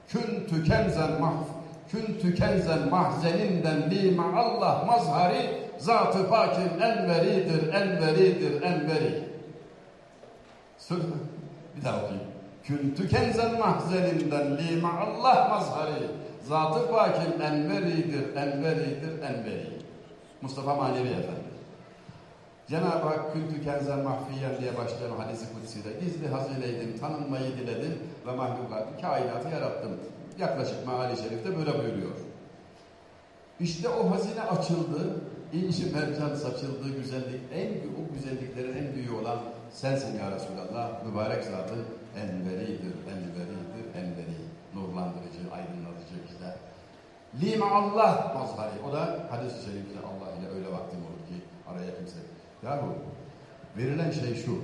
Kün tükenzen mahf, kün tükenzen mahzeninden li Allah mazhari Zat-ı Pak'in enveridir, enveridir, enveri. Bir daha okuyayım. Küntü kenzen mahzeninden lima Allah mazhari. Zat-ı Pak'in enveridir, enveridir, enveri. Mustafa Manevi Efendi. Cenab-ı Hak küntü kenzen mahfiyen diye başlayan hadisi kutsiyle gizli hazineydim, tanınmayı diledim ve mahlukatı, kainatı yarattım. Yaklaşık meali şerifte böyle buyuruyor. İşte o hazine açıldı, inci mercan saçıldığı güzellik, en o güzelliklerin en büyüğü olan sensin ya Resulallah. Mübarek zatı enveridir, enveridir, enveri. Nurlandırıcı, aydınlatıcı işte. Lima Allah mazhari. O da hadis-i şerifte Allah ile öyle vaktim olur ki araya kimse. Yahu verilen şey şu.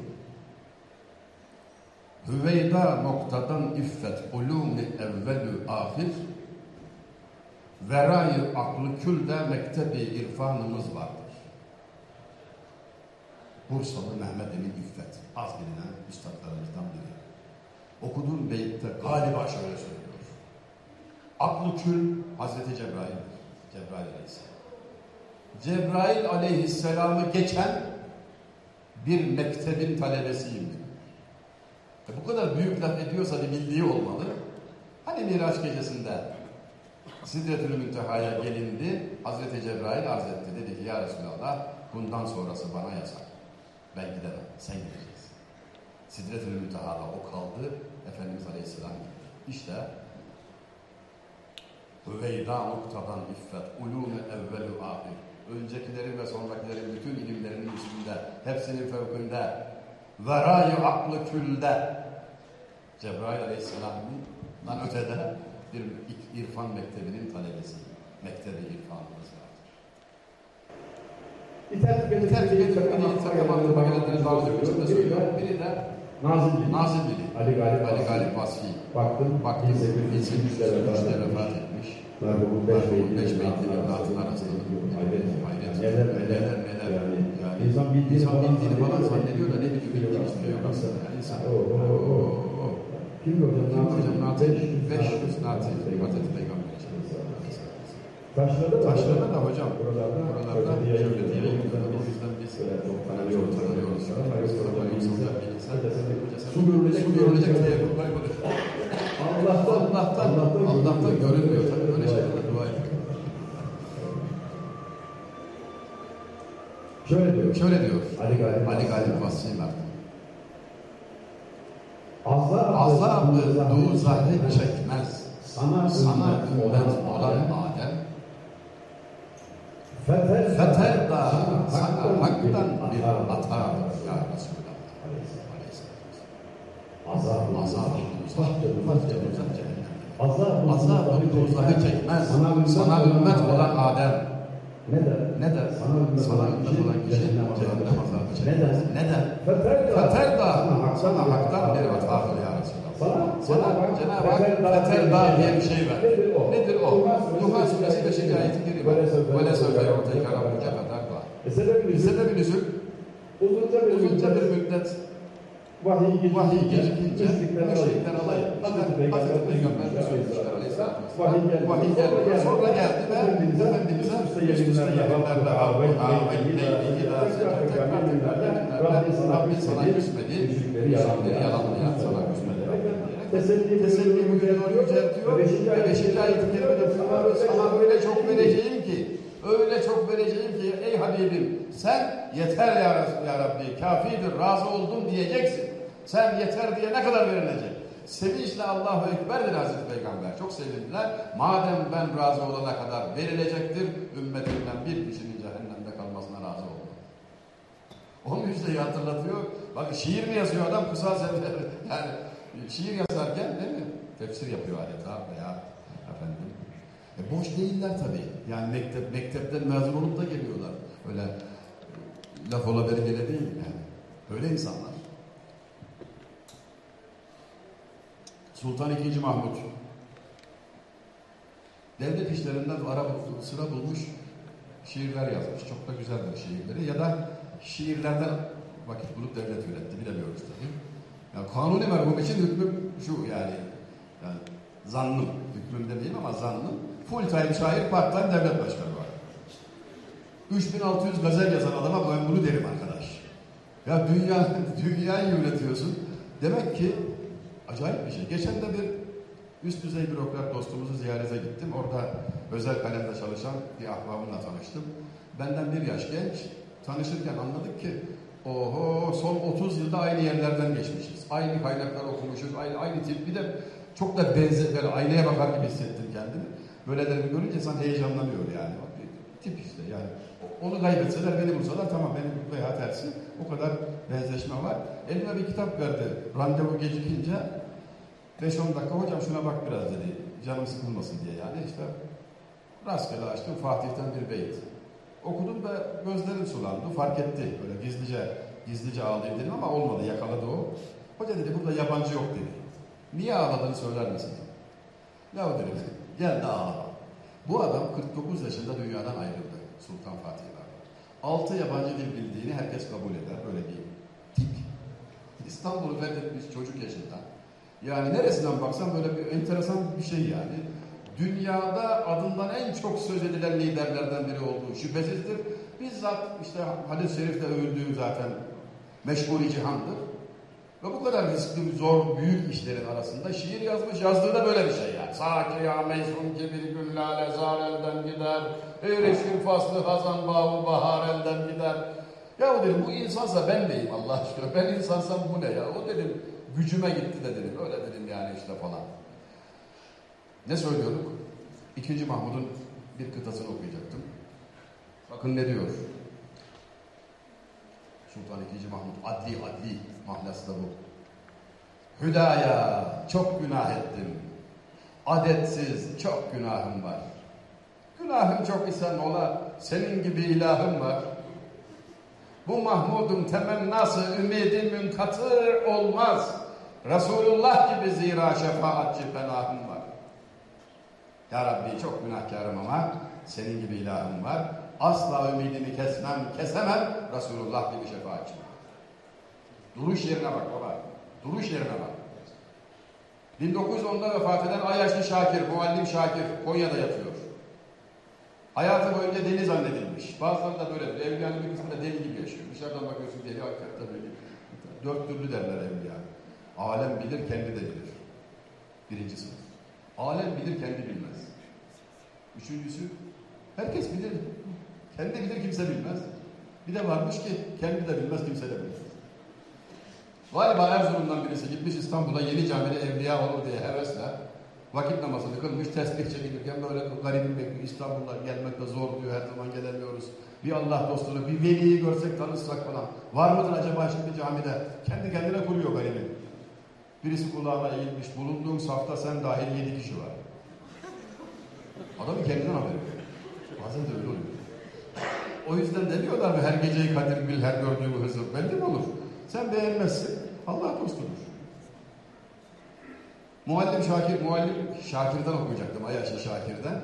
Hüveyda noktadan iffet ulûmi evvelü ahir verayı aklı külde mektebi irfanımız vardır. Bursalı Mehmet Emin İffet, az bilinen üstadlarımızdan biri. Okuduğum beyitte galiba şöyle söylüyor. Aklı kül Hazreti Cebrail'dir. Cebrail Aleyhisselam. Cebrail Aleyhisselam'ı geçen bir mektebin talebesiyim. E bu kadar büyük laf ediyorsa bir bildiği olmalı. Hani Miraç gecesinde Sidretül Münteha'ya gelindi. Hazreti Cebrail arz etti. Dedi ki ya Resulallah bundan sonrası bana yasak. Ben gidemem. Sen gideceksin. Sidretül Münteha'da o kaldı. Efendimiz Aleyhisselam. İşte Hüveyda noktadan iffet, ulûme evvelü ahir. Öncekilerin ve sonrakilerin bütün ilimlerinin üstünde, hepsinin fevkinde, verayı aklı külde. Cebrail Aleyhisselam'dan ötede bir irfan mektebinin talebesi. Mektebi irfanımız vardır. İter tüketir Yeter ki tüketir getir beni takım aklıma gelenleri bağlı içinde söylüyorum. Biri de Nazım Bey. Nazım Bili. Ali Galip Ali. Galip Vasfi. Baktım. Baktım 1803'te 1803'te vefat etmiş. Merhumun beş beytli Beş evlatın arasında. Hayret. Hayret. Neler neler. Neler. Yani, Yani insan bildiğini insan bildiğini falan zannediyor. da ne biliyor bildiğini istiyor aslında. Yani insan. Oo, oo, oo. Kim hocam? Kim hocam? 500 500 Nati. Hazreti Peygamber. Taşlarda da Taşlarda da hocam. Buralarda Buralarda yayınlanan o yüzden biz. Tanıyoruz. Tanıyoruz. Su görülecek Su görülecek diye Allah'tan, Allah'tan, Allah'tan görünmüyor. Tabii böyle şeylerle dua ediyor. Şöyle diyor. Şöyle diyor. Ali Galip. Ali Galip Vasfi Mert. Azlar adlı duğu zahri çekmez. Sana, Sana ümmet olan. Feter, Feter da sana sana haktan bir hata. hatadır ya Resulallah. Azar, Azap Azar, cehennem. Azar, Azap dozahı çekmez. Sana ümmet olan Adem. Ne der? Ne der? Sana ümmet olan kişi cehennem azabı azabı çekmez. Neden? Neden? Feter da, Feter da sana haktan bir hata. hatadır ya Resulallah. Sana, Sana Cenab-ı Hak Feter da diye bir şey ver. Nedir o? Nedir o? Duha suresi 5. ayeti kerime. Böyle sözler ortaya karanlıca kadar var. E sebebi Sebebi nüzul uzunca bir uzunca bir müddet müddet vahiy gecikince, vahiy gecikince müşrikler alay. müşrikler alay. Hazreti Hazreti Peygamber Peygamber söylemişler söylemişler Teselli Teselli buyuruyor, yüceltiyor. Beşinci Ve ayet-i beşinci ayet-i kerimede diyor, sana öyle çok vereceğim ki, öyle çok vereceğim ki ey Habibim sen yeter ya, ya Rabbi, kafidir, razı oldum diyeceksin. Sen yeter diye ne kadar verilecek? Sevinçle Allahu Ekber'dir Hazreti Peygamber. Çok sevindiler. Madem ben razı olana kadar verilecektir, ümmetimden bir kişinin cehennemde kalmasına razı olmam. O müjdeyi hatırlatıyor. Bakın şiir mi yazıyor adam kısa sefer. Yani şiir yazarken değil mi? Tefsir yapıyor adeta veya efendim. E boş değiller tabii. Yani mektep, mektepten mezun olup da geliyorlar. Öyle e, laf ola bergele değil yani. Öyle insanlar. Sultan II. Mahmut devlet işlerinden ara sıra bulmuş şiirler yazmış. Çok da güzeldir şiirleri. Ya da şiirlerden vakit bulup devlet yönetti. Bilemiyoruz tabii. Yani kanuni merhum için hükmüm şu yani. yani zannım. Hükmüm demeyeyim ama zannım. Full time şair, part time devlet başkanı var. 3600 gazel yazan adama ben bunu derim arkadaş. Ya dünya, dünyayı yönetiyorsun. Demek ki acayip bir şey. Geçen de bir üst düzey bürokrat dostumuzu ziyarete gittim. Orada özel kalemde çalışan bir ahbabımla tanıştım. Benden bir yaş genç. Tanışırken anladık ki oho son 30 yılda aynı yerlerden geçmişiz. Aynı kaynaklar okumuşuz. Aynı, aynı tip. Bir de çok da benzer, böyle aynaya bakar gibi hissettim kendimi. Böyleleri görünce insan heyecanlanıyor yani. Bak, Tip işte yani. Onu kaybetseler beni bulsalar tamam benim veya tersi o kadar benzeşme var. Elime bir kitap verdi. Randevu gecikince 5-10 dakika hocam şuna bak biraz dedi. Canım sıkılmasın diye yani işte rastgele açtım Fatih'ten bir beyt. Okudum da gözlerim sulandı. Fark etti. Böyle gizlice gizlice ağlayayım dedim ama olmadı. Yakaladı o. Hoca dedi burada yabancı yok dedi. Niye ağladığını söyler misin? Ya dedim gel de ağla. Bu adam 49 yaşında dünyadan ayrıldı. Sultan Fatih var. 6 yabancı dil bildiğini herkes kabul eder. Böyle bir tip. İstanbul'u fethetmiş çocuk yaşında. Yani neresinden baksan böyle bir enteresan bir şey yani. Dünyada adından en çok söz edilen liderlerden biri olduğu şüphesizdir. Bizzat işte hadis-i şerifte övüldüğü zaten meşgul cihandır. Ve bu kadar riskli, zor, büyük işlerin arasında şiir yazmış. Yazdığı da böyle bir şey yani. Saki ya meysun ki bir gün lale zar elden gider. Erişir faslı hazan bağı bahar elden gider. Ya o dedim bu insansa ben neyim Allah aşkına? Ben insansam bu ne ya? O dedim gücüme gitti de dedim. Öyle dedim yani işte falan. Ne söylüyorduk? İkinci Mahmud'un bir kıtasını okuyacaktım. Bakın ne diyor? Sultan II. Mahmud adli adli mahlası da bu. Hüdaya çok günah ettim. Adetsiz çok günahım var. Günahım çok ise ola senin gibi ilahım var. Bu Mahmud'un temennası ümidi münkatır olmaz. Resulullah gibi zira şefaatçi fenahım var. Ya Rabbi çok günahkarım ama senin gibi ilahım var. Asla ümidimi kesmem, kesemem. Resulullah gibi şefaatçi. Duruş yerine bak baba. Duruş yerine bak. 1910'da vefat eden Ayaşlı Şakir, Muallim Şakir Konya'da yatıyor. Hayatı boyunca deli zannedilmiş. Bazıları da böyle. Evliyanın bir kısmı da deli gibi yaşıyor. Dışarıdan bakıyorsun deli hakikaten öyle. Dört türlü derler evliya. Alem bilir, kendi de bilir. Birinci sınıf. Alem bilir, kendi bilmez. Üçüncüsü, herkes bilir. Kendi bilir, kimse bilmez. Bir de varmış ki kendi de bilmez, kimse de bilmez. Galiba Erzurum'dan birisi gitmiş İstanbul'a yeni camide evliya olur diye hevesle vakit namazını kılmış, tesbih çekilirken böyle garibim bekliyor. İstanbul'a gelmek de zor diyor, her zaman gelemiyoruz. Bir Allah dostunu, bir veliyi görsek tanışsak falan. Var mıdır acaba şimdi camide? Kendi kendine kuruyor garibim. Birisi kulağına eğilmiş, bulunduğun safta sen dahil yedi kişi var. Adamın kendinden haberi yok. Bazen de öyle oluyor. O yüzden demiyorlar mı her geceyi kadir bil, her gördüğümü hızır. Belli mi olur? Sen beğenmezsin, Allah dostudur. Muallim Şakir, Muallim Şakir'den okuyacaktım, Ayaşlı Şakir'den.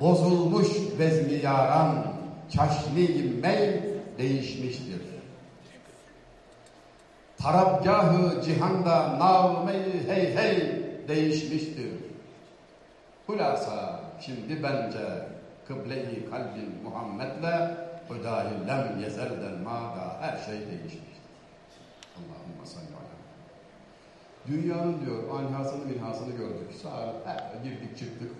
Bozulmuş vezni yaran, çaşni mey değişmiştir. Tarabgahı cihanda navmeyi hey hey değişmiştir. Hulasa şimdi bence kıble-i kalbin Muhammed'le hüdayi lem yezelden mada her şey değişmiştir. Allahümme salli ala. Dünyanın diyor anhasını minhasını gördük. Sağa he, girdik çıktık.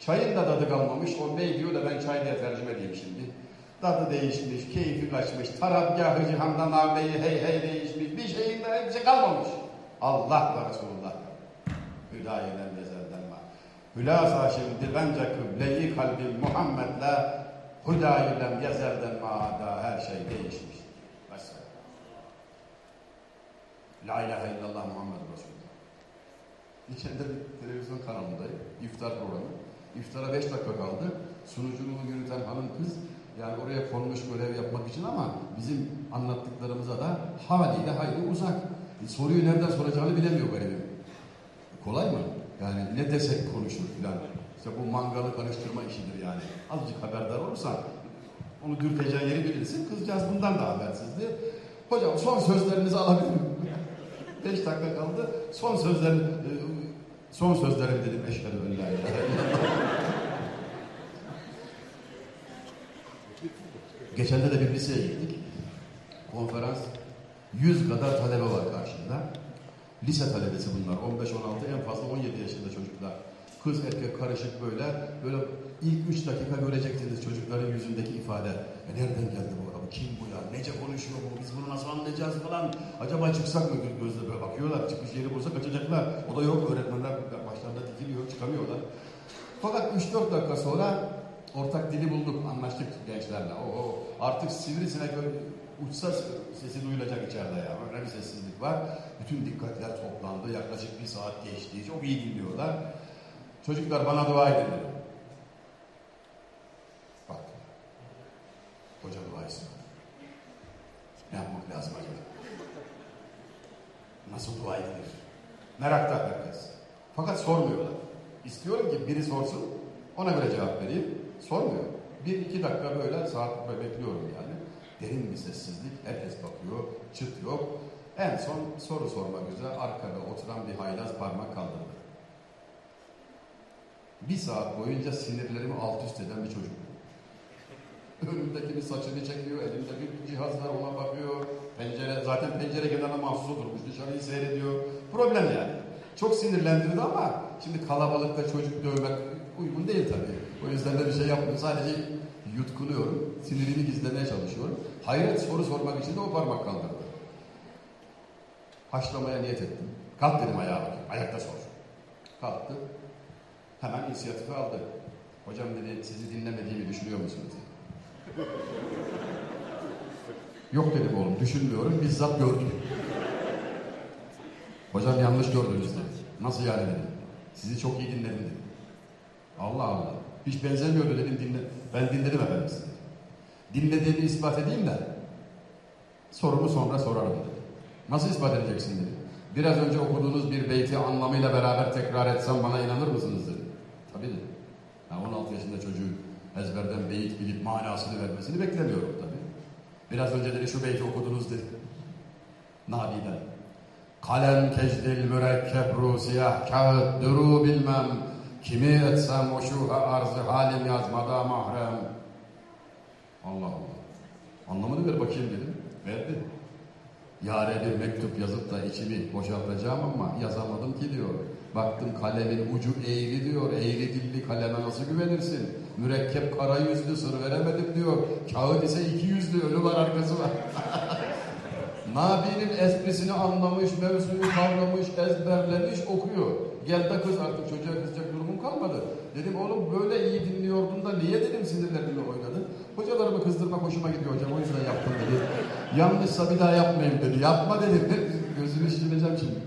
Çayın da tadı kalmamış. O bey diyor da ben çay diye tercüme edeyim şimdi. Tadı değişmiş, keyfi kaçmış. Tarabgahı cihandan nameyi hey hey değişmiş. Bir şeyin de şey kalmamış. Allah ve Resulullah. Hüdayilen gezelden var. Hülasa şimdi bence kıble-i kalbim Muhammed'le Hüdayilen yezelden maada her şey değişmiş. Mesela. La ilahe illallah Muhammed Resulullah. İçeride bir televizyon kanalındayım. İftar programı. İftara beş dakika kaldı. Sunuculuğu yürüten hanım kız yani oraya konmuş görev yapmak için ama bizim anlattıklarımıza da haliyle hayli uzak. E, soruyu nereden soracağını bilemiyor garibim. Kolay mı? Yani ne desek konuşur filan. İşte bu mangalı karıştırma işidir yani. Azıcık haberdar olursan onu dürteceği yeri bilirsin. Kızcağız bundan da habersizdi. Hocam son sözlerinizi alabilir miyim? Beş dakika kaldı. Son sözlerim, e, son sözlerim dedim. Eşhedü en la Geçen de bir liseye gittik. Konferans. Yüz kadar talebe var karşımda. Lise talebesi bunlar. 15-16 en fazla 17 yaşında çocuklar. Kız erkek karışık böyle. Böyle ilk üç dakika göreceksiniz çocukların yüzündeki ifade. E nereden geldi bu adam? Kim bu ya? Nece konuşuyor bu? Biz bunu nasıl anlayacağız falan. Acaba çıksak mı gözle böyle bakıyorlar. Çıkmış yeri bulsa kaçacaklar. O da yok. Öğretmenler başlarında dikiliyor. Çıkamıyorlar. Fakat 3-4 dakika sonra ortak dili bulduk. Anlaştık gençlerle. Oo, artık sivrisinek uçsa sesi duyulacak içeride ya. Öyle bir sessizlik var. Bütün dikkatler toplandı. Yaklaşık bir saat geçti. Çok iyi dinliyorlar. Çocuklar bana dua edin. Bak. Hoca dua etsin. Ne yapmak lazım acaba? Nasıl dua edilir? Merakta herkes. Fakat sormuyorlar. İstiyorum ki biri sorsun, ona göre cevap vereyim. Sormuyor. Bir iki dakika böyle saat böyle bekliyorum yani. Derin bir sessizlik, herkes bakıyor, çıt yok. En son soru sormak üzere arkada oturan bir haylaz parmak kaldırdı. Bir saat boyunca sinirlerimi alt üst eden bir çocuk. Önümdekinin saçını çekiyor, elinde bir cihaz var ona bakıyor. Pencere, zaten pencere kenarına mahsus oturmuş, dışarıyı seyrediyor. Problem yani. Çok sinirlendirdi ama şimdi kalabalıkta çocuk dövmek uygun değil tabii. O yüzden de bir şey yapmıyorum. Sadece yutkunuyorum. Sinirimi gizlemeye çalışıyorum. Hayret soru sormak için de o parmak kaldırdı. Haşlamaya niyet ettim. Kalk dedim ayağa. Ayakta sor. Kalktı. Hemen inisiyatifi aldı. Hocam dedi sizi dinlemediğimi düşünüyor musunuz? Yok dedim oğlum düşünmüyorum. Bizzat gördüm. Hocam yanlış gördünüz dedi. Nasıl yani dedim. Sizi çok iyi dinledim dedi. Allah Allah. Hiç benzemiyordu dedim dinle. Ben dinledim efendim sizi. Dinlediğimi ispat edeyim de Sorumu sonra sorarım dedi. Nasıl ispat edeceksin dedi. Biraz önce okuduğunuz bir beyti anlamıyla beraber tekrar etsem bana inanır mısınız dedi. Tabii dedi. Yani 16 yaşında çocuğun ezberden beyit bilip manasını vermesini beklemiyorum tabii. Biraz önce dedi şu beyti okudunuz dedi. Nabi'den. Kalem kecdil mürekkep ru siyah kağıt duru bilmem. Kimi etsem o şu arzı halim yazmada mahrem. Allah Allah. Anlamını ver bakayım dedim. Verdi. Yare bir mektup yazıp da içimi boşaltacağım ama yazamadım ki diyor. Baktım kalemin ucu eğri diyor. Eğri dilli kaleme nasıl güvenirsin? Mürekkep kara yüzlü sır veremedim diyor. Kağıt ise iki yüzlü önü var arkası var. Nabi'nin esprisini anlamış, mevzuyu kavramış, ezberlemiş, okuyor. Gel de kız artık çocuğa kızacak kalmadı. Dedim oğlum böyle iyi dinliyordun da niye dedim sinirlerimle oynadın? Hocalarımı kızdırmak hoşuma gidiyor hocam o yüzden yaptım dedi. Yanlışsa bir daha yapmayayım dedi. Yapma dedim. Gözünü şişireceğim şimdi.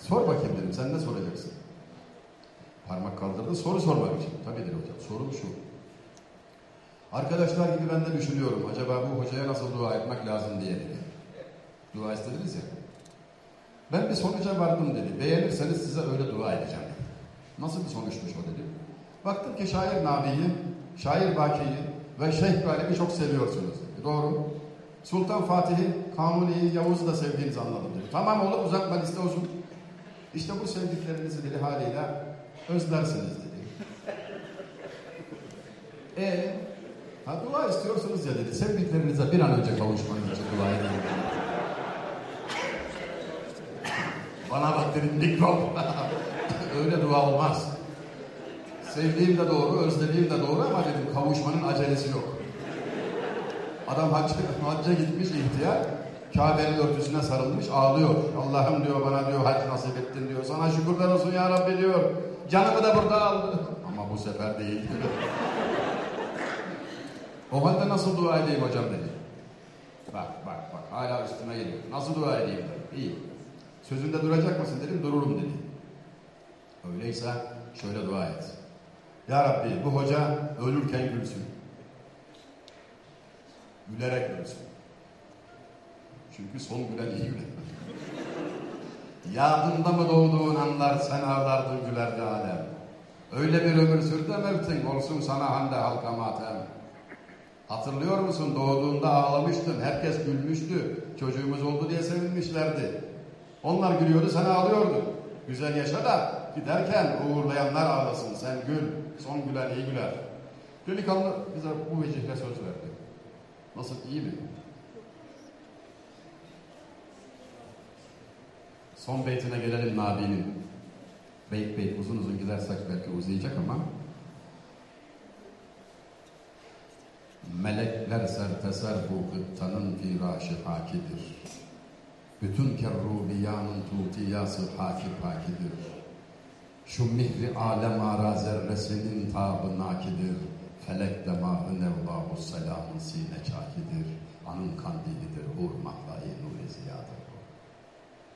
Sor bakayım dedim. Sen ne soracaksın? Parmak kaldırdı. Soru sormak için. Tabii dedi hocam. Sorum şu. Arkadaşlar gibi ben de düşünüyorum. Acaba bu hocaya nasıl dua etmek lazım diye dedi. Dua istediniz ya. Ben bir sonuca vardım dedi. Beğenirseniz size öyle dua edeceğim dedi. Nasıl bir sonuçmuş o dedi. Baktım ki şair Nabi'yi, şair Baki'yi ve Şeyh Galip'i çok seviyorsunuz dedi. Doğru. Sultan Fatih'i, Kanuni'yi, Yavuz'u da sevdiğinizi anladım dedi. Tamam oğlum uzatma liste uzun. İşte bu sevdiklerinizi dedi haliyle özlersiniz dedi. E ha dua istiyorsunuz ya dedi. Sevdiklerinize bir an önce kavuşmanız için dua edin. Bana bak dedim mikrop. Öyle dua olmaz. Sevdiğim de doğru, özlediğim de doğru ama dedim kavuşmanın acelesi yok. Adam hacca, hacca gitmiş ihtiyar. Kabe'nin örtüsüne sarılmış ağlıyor. Allah'ım diyor bana diyor hac nasip ettin diyor. Sana şükürler olsun ya Rabbi diyor. Canımı da burada aldı. Ama bu sefer değil. o halde nasıl dua edeyim hocam dedi. Bak bak bak hala üstüme geliyor. Nasıl dua edeyim dedim. İyi. Sözünde duracak mısın dedim. Dururum dedi. Öyleyse şöyle dua et. Ya Rabbi bu hoca ölürken gülsün. Gülerek ölsün. Çünkü son gülen iyi güler. Yadında mı doğduğun anlar sen ağlardın gülerdi alem. Öyle bir ömür sür de mevtin olsun sana hande halka matem. Hatırlıyor musun doğduğunda ağlamıştın herkes gülmüştü. Çocuğumuz oldu diye sevinmişlerdi. Onlar gülüyordu sen ağlıyordun. Güzel yaşa da giderken uğurlayanlar ağlasın sen gül. Son gülen iyi güler. Delikanlı bize bu vecihle söz verdi. Nasıl iyi mi? Son beytine gelelim Nabi'nin. Beyt beyt uzun uzun gidersek belki uzayacak ama Melekler serteser bu gıttanın firaşı hakidir. Bütün kerrubiyanın tutiyası haki pakidir. Şu mihri alem ara zerresinin tabı nakidir. Felek demahı nevlahu selamın sine çakidir. Anın kandilidir, hur mahlayı nuri ziyadır.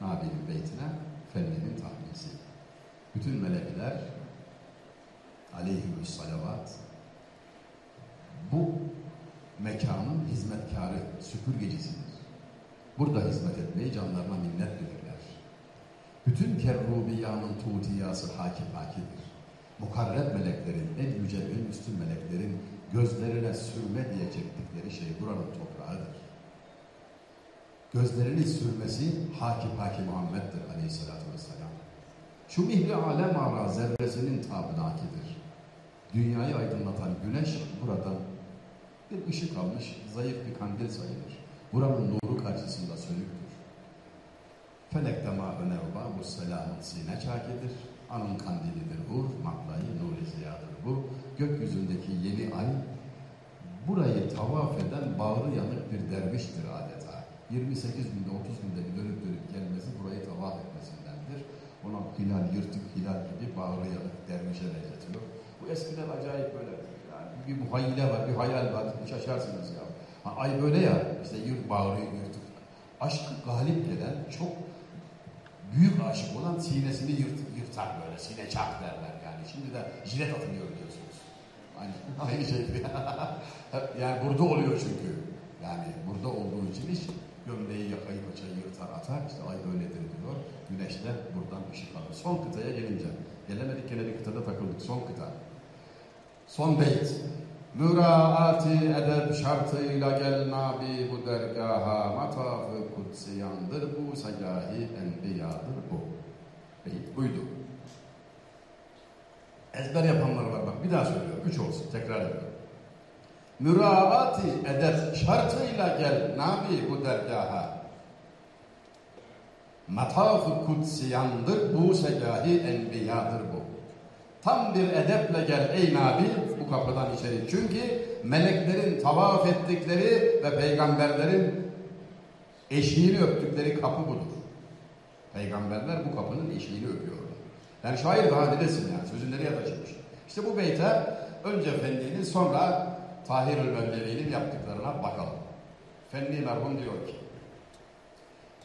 Nabi'nin beytine fenninin tahmisi. Bütün melekler aleyhümüs salavat bu mekanın hizmetkarı, süpürgecisidir. Burada hizmet etmeyi canlarına minnet bilirler. Bütün kerrubiyanın tutiyası hakim hakidir. Mukarreb meleklerin, en yüce, en üstün meleklerin gözlerine sürme diye çektikleri şey buranın toprağıdır. Gözlerinin sürmesi Hakim Hakim Muhammed'dir aleyhissalatü vesselam. Şu mihri alem ara zerresinin tabinakidir. Dünyayı aydınlatan güneş buradan bir ışık almış, zayıf bir kandil sayılır. Buranın nuru karşısında sönüktür. Felek demâ önevba bu selamın sine çakidir. Anın kandilidir hur, mahlayı nuri ziyadır bu. Gökyüzündeki yeni ay, burayı tavaf eden bağrı yanık bir derviştir adeta. 28 günde 30 günde bir dönüp dönüp gelmesi burayı tavaf etmesindendir. Ona hilal, yırtık hilal gibi bağrı yanık dervişe benzetiyor. Bu eskiden acayip böyle yani bir muhayyile var, bir hayal var, şaşarsınız ya. Ha, ay böyle ya, işte yırt bağrı yırtık. Aşkı galip gelen, çok büyük aşık olan sinesini yırt, yırtar böyle, sine çak derler yani. Şimdi de jilet atılıyor diyorsunuz. Aynı, aynı şey. yani burada oluyor çünkü. Yani burada olduğu için iş Gömleği yakayı paçayı yırtar atar. İşte ay öyledir diyor. Güneş de buradan ışık alır. Son kıtaya gelince. Gelemedik gene bir kıtada takıldık. Son kıta. Son beyt. Müraati edeb şartıyla gel nabi bu dergaha matafı kutsiyandır bu sagahi enbiyadır bu. Beyt buydu. Ezber yapanlar var bak bir daha söylüyorum. Üç olsun tekrar ediyorum. Müraati edeb şartıyla gel nabi bu dergaha matafı kutsiyandır bu sagahi enbiyadır bu. Tam bir edeple gel ey Nabi bu kapıdan içeri. Çünkü meleklerin tavaf ettikleri ve peygamberlerin eşiğini öptükleri kapı budur. Peygamberler bu kapının eşiğini öpüyorlar. Yani şair daha ne desin yani sözü nereye taşımış. İşte bu beyte önce Fendi'nin sonra Tahir-ül yaptıklarına bakalım. Fendi merhum diyor ki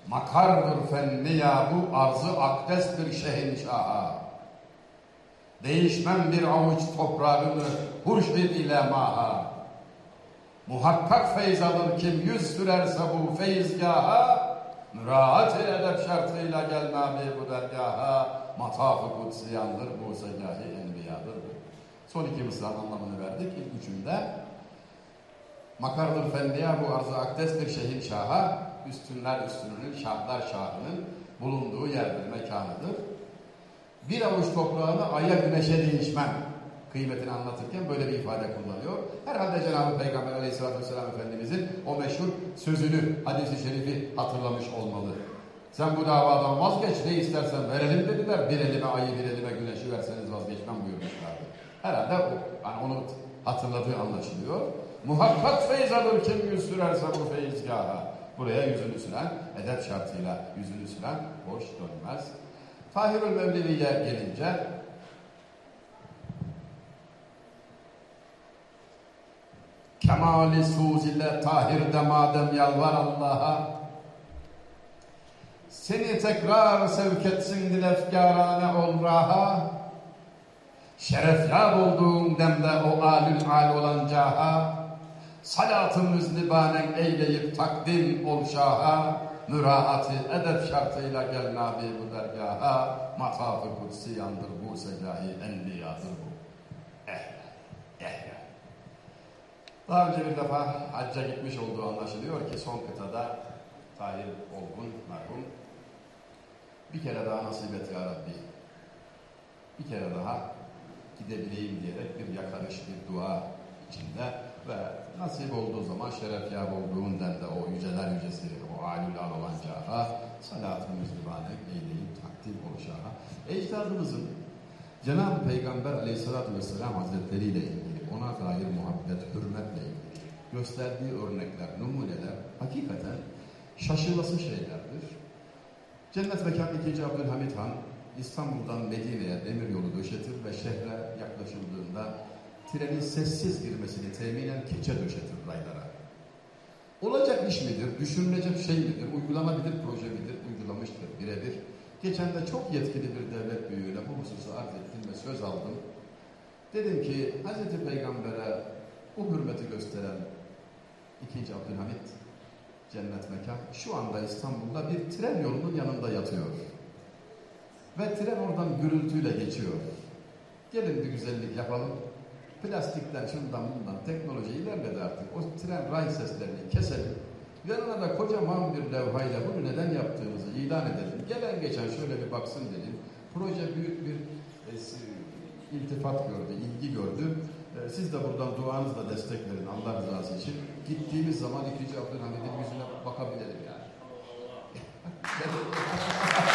Makardır fenniya bu arzı akdestir şehinşaha Değişmem bir avuç toprağını hurşid ile maha. Muhakkak feyz alır kim yüz sürerse bu feyizgaha. Müraat edep şartıyla gel nabi bu dergaha. Mataf-ı kutsiyandır bu segahi enbiyadır. Son iki mısranın anlamını verdik. İlk üçünde Makardır fendiya bu arz-ı akdestir şehir şaha. Üstünler üstününün, şahlar şahının bulunduğu yerdir, mekanıdır bir avuç toprağını aya güneşe değişmem kıymetini anlatırken böyle bir ifade kullanıyor. Herhalde Cenab-ı Peygamber aleyhissalatü vesselam Efendimizin o meşhur sözünü, hadisi şerifi hatırlamış olmalı. Sen bu davadan vazgeç, ne istersen verelim dediler. Bir elime ayı, bir elime güneşi verseniz vazgeçmem buyurmuşlardı. Herhalde o, yani onu hatırladığı anlaşılıyor. Muhakkak feyz alır kim yüz sürerse bu feyizgaha. Buraya yüzünü süren, edep şartıyla yüzünü süren boş dönmez. Tahirül Mevlevi'ye gelince Kemali suz ile tahirde madem yalvar Allah'a Seni tekrar sevk etsin dil efkarane ol raha Şeref yar olduğun demde o alül al olan caha Salatımız libanen eyleyip takdim ol şaha müraati edep şartıyla gel nabi bu dergaha matafı kutsiyandır bu secahi enbiyadır bu. Eh, eh. Daha önce bir defa hacca gitmiş olduğu anlaşılıyor ki son kıtada Tahir Olgun merhum bir kere daha nasip et ya Rabbi. Bir kere daha gidebileyim diyerek bir yakarış, bir dua içinde ve nasip olduğu zaman şeref yâb olduğundan da o yüceler yücesi, o alül al olan caha, salat-ı müzlibanek eyleyip takdim oluşaha. Ecdadımızın Cenab-ı Peygamber aleyhissalatü vesselam hazretleri ile ilgili, ona dair muhabbet, hürmetle ilgili gösterdiği örnekler, numuneler hakikaten şaşılası şeylerdir. Cennet Mekan 2. Abdülhamit Han İstanbul'dan Medine'ye demir yolu döşetir ve şehre yaklaşıldığında trenin sessiz girmesini teminen keçe döşetir raylara. Olacak iş midir, düşünülecek şey midir, uygulanabilir proje midir, uygulamıştır birebir. Geçen de çok yetkili bir devlet büyüğüyle bu hususu arz ettim ve söz aldım. Dedim ki Hz. Peygamber'e bu hürmeti gösteren 2. Abdülhamit cennet mekan şu anda İstanbul'da bir tren yolunun yanında yatıyor. Ve tren oradan gürültüyle geçiyor. Gelin bir güzellik yapalım. Plastikten şundan bundan teknoloji ilerledi artık. O tren ray seslerini keselim. Yanına da kocaman bir levhayla bunu neden yaptığımızı ilan edelim. Gelen geçen şöyle bir baksın dedim. Proje büyük bir e, iltifat gördü, ilgi gördü. E, siz de buradan duanızla destek verin Allah rızası için. Gittiğimiz zaman ikinci Abdülhamid'in yüzüne bakabilelim yani.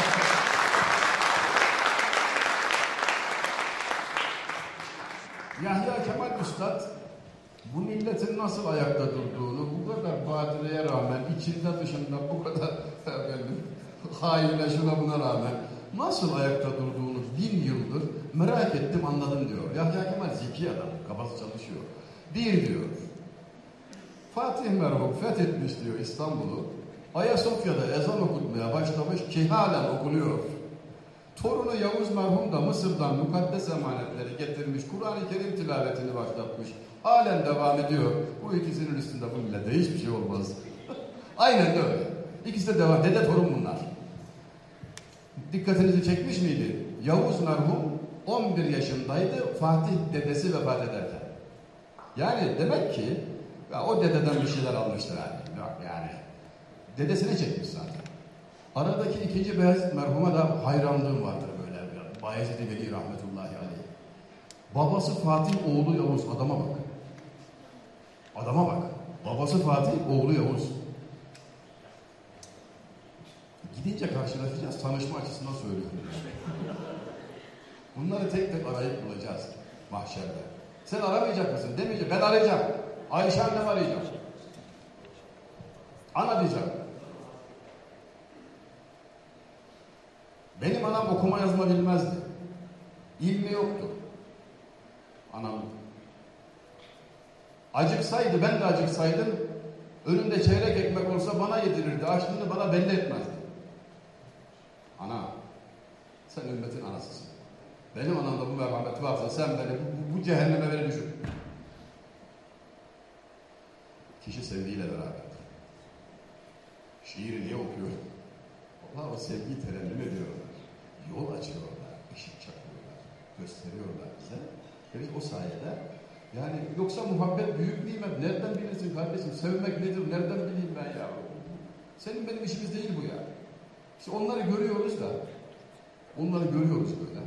Yahya Kemal Üstad bu milletin nasıl ayakta durduğunu bu kadar badireye rağmen içinde dışında bu kadar efendim, hainle şuna buna rağmen nasıl ayakta durduğunu bin yıldır merak ettim anladım diyor. Yahya Kemal zeki adam kafası çalışıyor. Bir diyor Fatih merhum fethetmiş diyor İstanbul'u. Ayasofya'da ezan okutmaya başlamış ki halen okunuyor. Torunu Yavuz merhum da Mısır'dan mukaddes emanetleri getirmiş, Kur'an-ı Kerim tilavetini başlatmış. Halen devam ediyor. Bu ikisinin üstünde bu millete hiçbir şey olmaz. Aynen de öyle. İkisi de devam. Dede torun bunlar. Dikkatinizi çekmiş miydi? Yavuz merhum 11 yaşındaydı Fatih dedesi vefat ederken. Yani demek ki ya o dededen bir şeyler almıştır yani. Yok yani. Dedesine çekmiş zaten. Aradaki ikinci Beyazıt merhuma da hayranlığım vardır böyle. Bayezid-i Veli rahmetullahi aleyh. Babası Fatih, oğlu Yavuz. Adama bak. Adama bak. Babası Fatih, oğlu Yavuz. Gidince karşılaşacağız. Tanışma açısından söylüyorum. Bunları tek tek arayıp bulacağız mahşerde. Sen aramayacak mısın? Demeyecek. Ben arayacağım. Ayşe annem arayacağım. Ana diyeceğim. Benim anam okuma yazma bilmezdi. İlmi yoktu. Anam. Acıksaydı, ben de acıksaydım, önünde çeyrek ekmek olsa bana yedirirdi. Açlığını bana belli etmezdi. Ana, sen ümmetin anasısın. Benim anamda bu merhamet varsa sen beni bu, bu, bu cehenneme beni düşür. Kişi sevdiğiyle beraberdir. Şiiri niye okuyor? Allah o sevgiyi terennüm ediyorlar. Yol açıyorlar, ışık çakıyorlar, gösteriyorlar bize. Ve biz o sayede yani yoksa muhabbet büyük nimet. Nereden bilirsin kardeşim? Sevmek nedir? Nereden bileyim ben ya? Senin benim işimiz değil bu ya. İşte onları görüyoruz da onları görüyoruz böyle.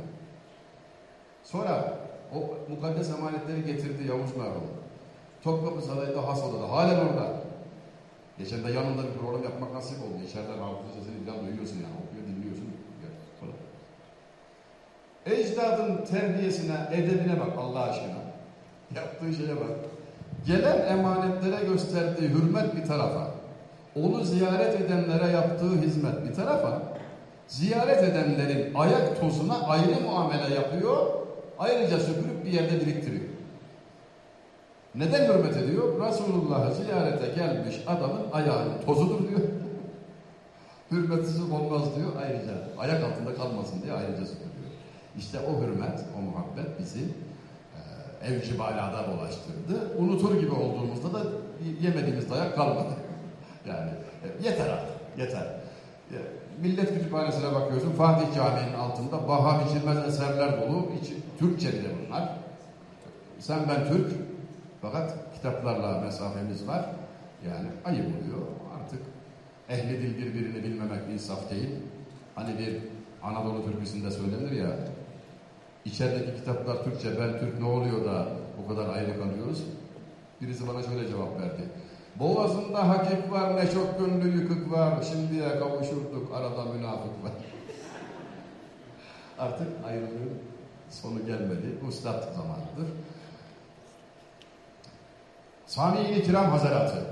Sonra o mukaddes emanetleri getirdi Yavuz merhum. Topkapı Sarayı'nda has odada. Halen orada. Geçen de yanında bir program yapmak nasip oldu. İçeriden hafız sesini falan duyuyorsun yani. Okuyor, dinliyorsun. Falan. Ecdadın terbiyesine, edebine bak Allah aşkına. Yaptığı şeye bak. Gelen emanetlere gösterdiği hürmet bir tarafa, onu ziyaret edenlere yaptığı hizmet bir tarafa, ziyaret edenlerin ayak tozuna ayrı muamele yapıyor, ayrıca süpürüp bir yerde biriktiriyor. Neden hürmet ediyor? Resulullah'ı ziyarete gelmiş adamın ayağının tozudur diyor. Hürmetsiz olmaz diyor ayrıca. Ayak altında kalmasın diye ayrıca süpürüyor. İşte o hürmet, o muhabbet bizi e, evci balada dolaştırdı. Unutur gibi olduğumuzda da yemediğimiz dayak kalmadı. Yani e, yeter artık, yeter. E, Millet Kütüphanesi'ne bakıyorsun, Fatih Camii'nin altında baha biçilmez eserler dolu. İçi, Türkçe bile bunlar. Sen ben Türk, fakat kitaplarla mesafemiz var. Yani ayıp oluyor. Artık ehli dil birbirini bilmemek insaf değil. Hani bir Anadolu türküsünde söylenir ya içerideki kitaplar Türkçe ben Türk ne oluyor da o kadar ayrı kalıyoruz. Birisi bana şöyle cevap verdi. Boğazında hakik var ne çok gönlü yıkık var. Şimdiye kavuşurduk arada münafık var. Artık ayrılığın sonu gelmedi. Ustad zamanıdır. Sami-i Kiram Hazaratı.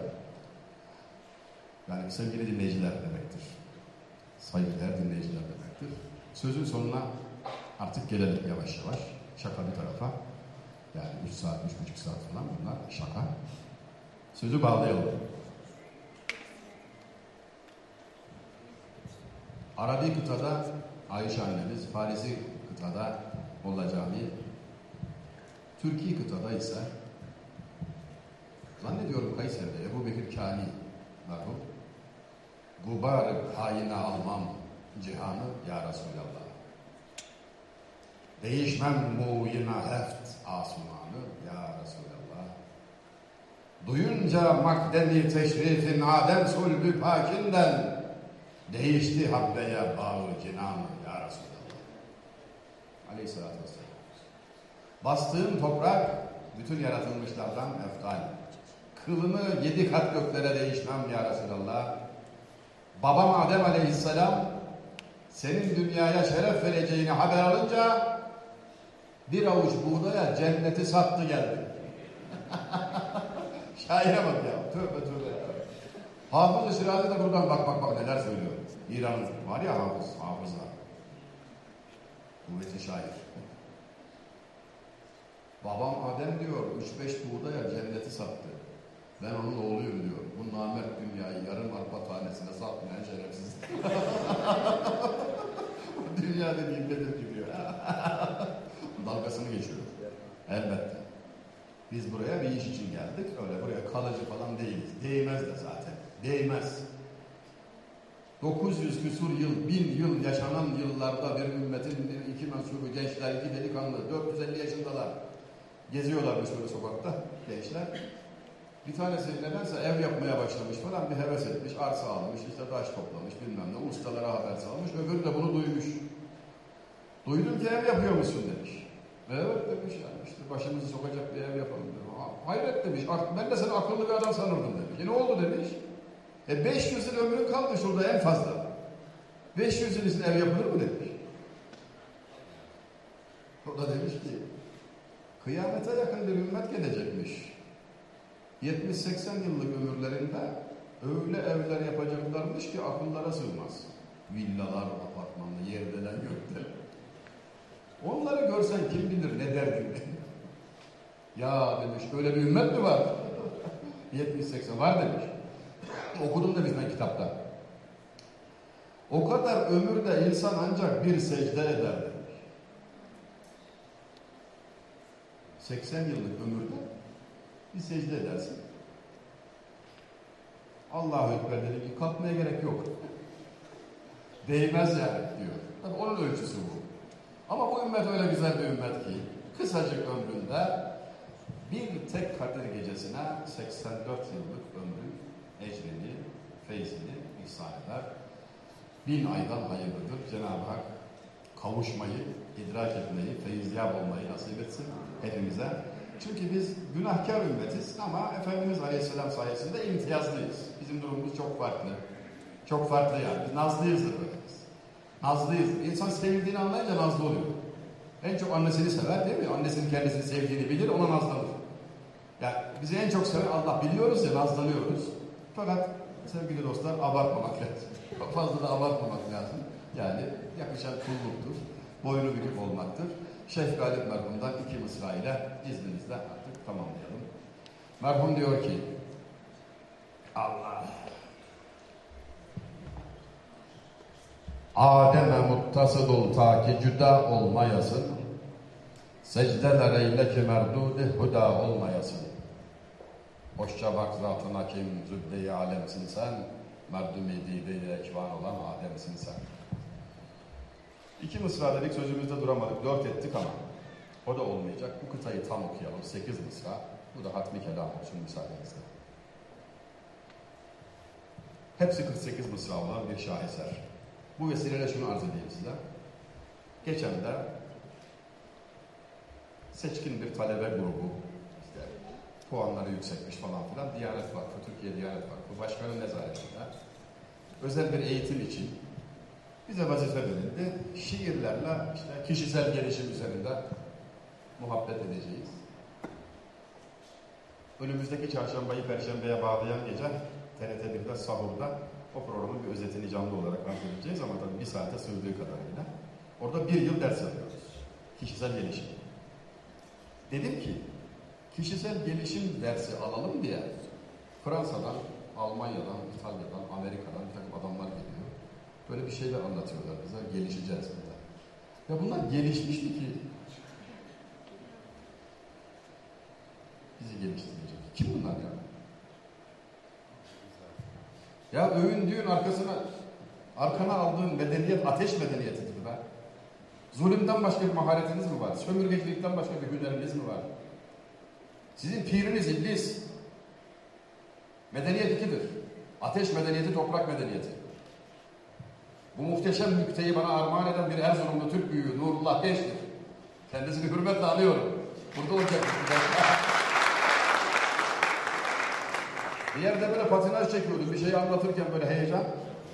Yani sevgili dinleyiciler demektir. Saygıdeğer dinleyiciler demektir. Sözün sonuna artık gelelim yavaş yavaş. Şaka bir tarafa. Yani 3 saat, 3,5 saat falan bunlar şaka. Sözü bağlayalım. Arabi kıtada Ayşe annemiz, Farisi kıtada Molla Camii, Türkiye kıtada ise Zannediyorum Kayseri'de Ebu Bekir Kani merhum. Gubar hayine almam cihanı ya Resulallah. Değişmem muğyina heft asumanı ya Resulallah. Duyunca makdemi teşrifin Adem sulbü pakinden değişti habbeye bağı cinanı ya Resulallah. Aleyhisselatü vesselam. Bastığım toprak bütün yaratılmışlardan eftal. Kılımı yedi kat göklere değişmem ya Resulallah. Babam Adem aleyhisselam senin dünyaya şeref vereceğini haber alınca bir avuç buğdaya cenneti sattı geldi. Şaire bak ya. Tövbe tövbe. Hafız-ı Şirazi de buradan bak bak bak neler söylüyor. İran var ya hafız, hafızlar. Kuvveti şair. Babam Adem diyor, üç beş buğdaya cenneti sattı. Ben onun oğluyum diyor. Bu namert dünyayı yarım arpa tanesine satmayan şerefsiz. Dünya dediğin nedir diyor. Dalgasını geçiyor. Elbette. Biz buraya bir iş için geldik. Öyle buraya kalıcı falan değiliz. Değmez de zaten. Değmez. 900 küsur yıl, 1000 yıl yaşanan yıllarda bir ümmetin bir iki mensubu gençler, iki delikanlı, 450 yaşındalar. Geziyorlarmış böyle sokakta gençler. Bir tanesi nedense ev yapmaya başlamış falan bir heves etmiş, arsa almış, işte taş toplamış bilmem ne, ustalara haber salmış. Öbürü de bunu duymuş. Duydum ki ev yapıyor musun demiş. Evet demiş işte başımızı sokacak bir ev yapalım demiş. Hayret demiş, "Ak- ben de seni akıllı bir adam sanırdım demiş. E ne oldu demiş. E 500 yıl ömrün kaldı şurada en fazla. 500 yıl için ev yapılır mı demiş. O da demiş ki kıyamete yakın bir ümmet gelecekmiş. 70-80 yıllık ömürlerinde öyle evler yapacaklarmış ki akıllara sığmaz. Villalar, apartmanlı, yerdeler, gökdeler. Onları görsen kim bilir ne derdin. ya demiş öyle bir ümmet mi var? 70-80 var demiş. Okudum demiş ben kitapta. O kadar ömürde insan ancak bir secde eder demiş. 80 yıllık ömürde bir secde edersin. Allahu Ekber dedi ki kalkmaya gerek yok. Değmez yani diyor. Tabii onun ölçüsü bu. Ama bu ümmet öyle güzel bir ümmet ki kısacık ömründe bir tek Kadir gecesine 84 yıllık ömrün ecrini, feyzini ihsan eder. Bin aydan hayırlıdır. Cenab-ı Hak kavuşmayı, idrak etmeyi, feyizliyab olmayı nasip etsin hepimize. Çünkü biz günahkar ümmetiz ama Efendimiz Aleyhisselam sayesinde imtiyazlıyız. Bizim durumumuz çok farklı. Çok farklı yani. Biz nazlıyızdır böyle. Nazlıyız. İnsan sevildiğini anlayınca nazlı oluyor. En çok annesini sever değil mi? Annesinin kendisini sevdiğini bilir, ona nazlanır. Yani bizi en çok seven Allah biliyoruz ya nazlanıyoruz. Fakat sevgili dostlar abartmamak lazım. Fazla da abartmamak lazım. Yani yakışan kulluktur. Boynu bükük olmaktır. Şeyh Galip merhumdan iki mısra ile izninizle artık tamamlayalım. Merhum diyor ki Allah Adem'e muttasıl ol ta ki cüda olmayasın. Secdeler eyle ki merdudi huda olmayasın. Hoşça bak zatına kim zübde-i alemsin sen. Merdumi dide ekvan olan Adem'sin sen. İki mısra dedik sözümüzde duramadık. Dört ettik ama o da olmayacak. Bu kıtayı tam okuyalım. Sekiz mısra. Bu da hatmi kelam olsun müsaadenizle. Hepsi 48 mısra olan bir şaheser. Bu vesileyle şunu arz edeyim size. Geçen de seçkin bir talebe grubu, işte puanları yüksekmiş falan filan, Diyanet Vakfı, Türkiye Diyanet Vakfı Başkanı nezaretinde özel bir eğitim için bize vazife verildi. Şiirlerle işte kişisel gelişim üzerinde muhabbet edeceğiz. Önümüzdeki çarşambayı perşembeye bağlayan gece TRT 1'de sahurda o programın bir özetini canlı olarak arz edeceğiz ama tabii bir saate sığdığı kadarıyla. Orada bir yıl ders alıyoruz. Kişisel gelişim. Dedim ki kişisel gelişim dersi alalım diye Fransa'dan, Almanya'dan, İtalya'dan, Amerika'dan bir takım adamlar geliyor. Böyle bir şeyler anlatıyorlar bize. Gelişeceğiz burada. Ya bunlar gelişmiş mi ki? Bizi geliştirecek. Kim bunlar ya? Ya övündüğün arkasına, arkana aldığın medeniyet ateş medeniyetidir be. Zulümden başka bir maharetiniz mi var? Sömürgecilikten başka bir hüneriniz mi var? Sizin piriniz iblis. Medeniyet ikidir. Ateş medeniyeti, toprak medeniyeti. Bu muhteşem nükteyi bana armağan eden bir Erzurumlu Türk büyüğü Nurullah Beş'tir. Kendisini hürmetle anıyorum. Burada olacak. Bir yerde böyle patinaj çekiyordum. Bir şeyi anlatırken böyle heyecan.